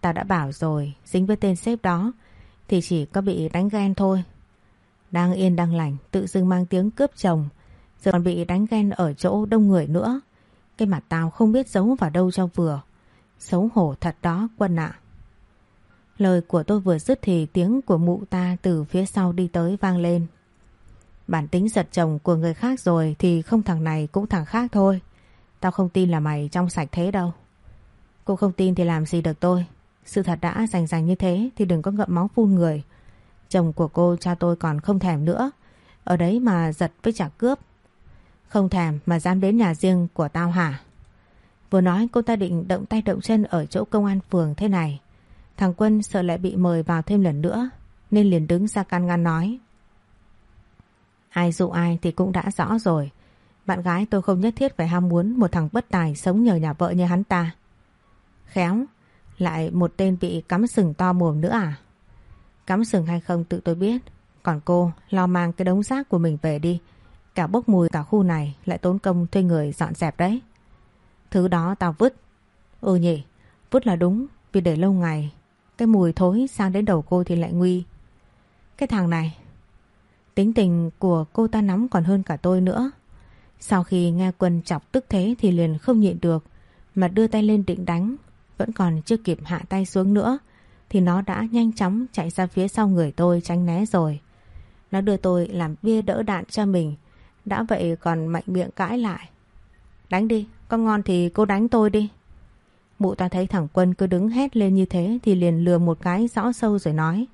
Tao đã bảo rồi, dính với tên sếp đó thì chỉ có bị đánh ghen thôi. Đang yên đang lành, tự dưng mang tiếng cướp chồng, giờ còn bị đánh ghen ở chỗ đông người nữa. Cái mặt tao không biết giấu vào đâu cho vừa. Xấu hổ thật đó quân ạ. Lời của tôi vừa dứt thì tiếng của mụ ta từ phía sau đi tới vang lên. Bản tính giật chồng của người khác rồi thì không thằng này cũng thằng khác thôi. Tao không tin là mày trong sạch thế đâu. Cô không tin thì làm gì được tôi. Sự thật đã rành rành như thế thì đừng có ngậm máu phun người. Chồng của cô cha tôi còn không thèm nữa. Ở đấy mà giật với trả cướp. Không thèm mà dám đến nhà riêng của tao hả? Vừa nói cô ta định động tay động chân ở chỗ công an phường thế này. Thằng Quân sợ lại bị mời vào thêm lần nữa, nên liền đứng ra can ngăn nói. Ai dụ ai thì cũng đã rõ rồi. Bạn gái tôi không nhất thiết phải ham muốn một thằng bất tài sống nhờ nhà vợ như hắn ta. Khéo, lại một tên bị cắm sừng to mồm nữa à? Cắm sừng hay không tự tôi biết. Còn cô lo mang cái đống rác của mình về đi. Cả bốc mùi cả khu này lại tốn công thuê người dọn dẹp đấy. Thứ đó tao vứt. Ừ nhỉ, vứt là đúng vì để lâu ngày cái mùi thối sang đến đầu cô thì lại nguy. Cái thằng này, tính tình của cô ta nắm còn hơn cả tôi nữa. Sau khi nghe quân chọc tức thế thì liền không nhịn được mà đưa tay lên định đánh. Vẫn còn chưa kịp hạ tay xuống nữa thì nó đã nhanh chóng chạy ra phía sau người tôi tránh né rồi. Nó đưa tôi làm bia đỡ đạn cho mình. Đã vậy còn mạnh miệng cãi lại. Đánh đi, con ngon thì cô đánh tôi đi. Mụ ta thấy thằng Quân cứ đứng hét lên như thế thì liền lừa một cái rõ sâu rồi nói.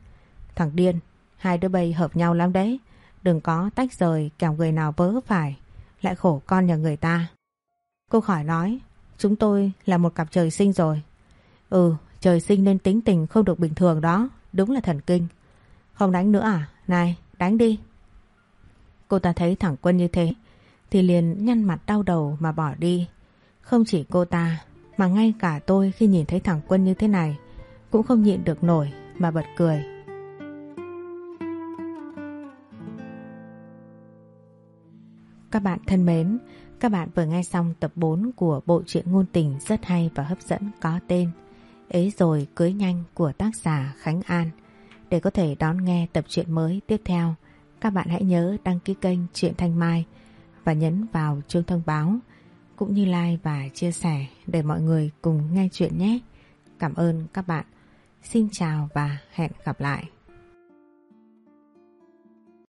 Thằng điên, hai đứa bay hợp nhau lắm đấy. Đừng có tách rời kẻo người nào vớ phải. Lại khổ con nhà người ta. Cô khỏi nói, chúng tôi là một cặp trời sinh rồi. Ừ, trời sinh nên tính tình không được bình thường đó. Đúng là thần kinh. Không đánh nữa à? Này, đánh đi. Cô ta thấy thẳng Quân như thế thì liền nhăn mặt đau đầu mà bỏ đi. Không chỉ cô ta mà ngay cả tôi khi nhìn thấy thẳng Quân như thế này cũng không nhịn được nổi mà bật cười. Các bạn thân mến, các bạn vừa nghe xong tập 4 của bộ truyện ngôn tình rất hay và hấp dẫn có tên Ế rồi cưới nhanh của tác giả Khánh An. Để có thể đón nghe tập truyện mới tiếp theo, các bạn hãy nhớ đăng ký kênh Truyện Thanh Mai và nhấn vào chuông thông báo cũng như like và chia sẻ để mọi người cùng nghe chuyện nhé. Cảm ơn các bạn. Xin chào và hẹn gặp lại.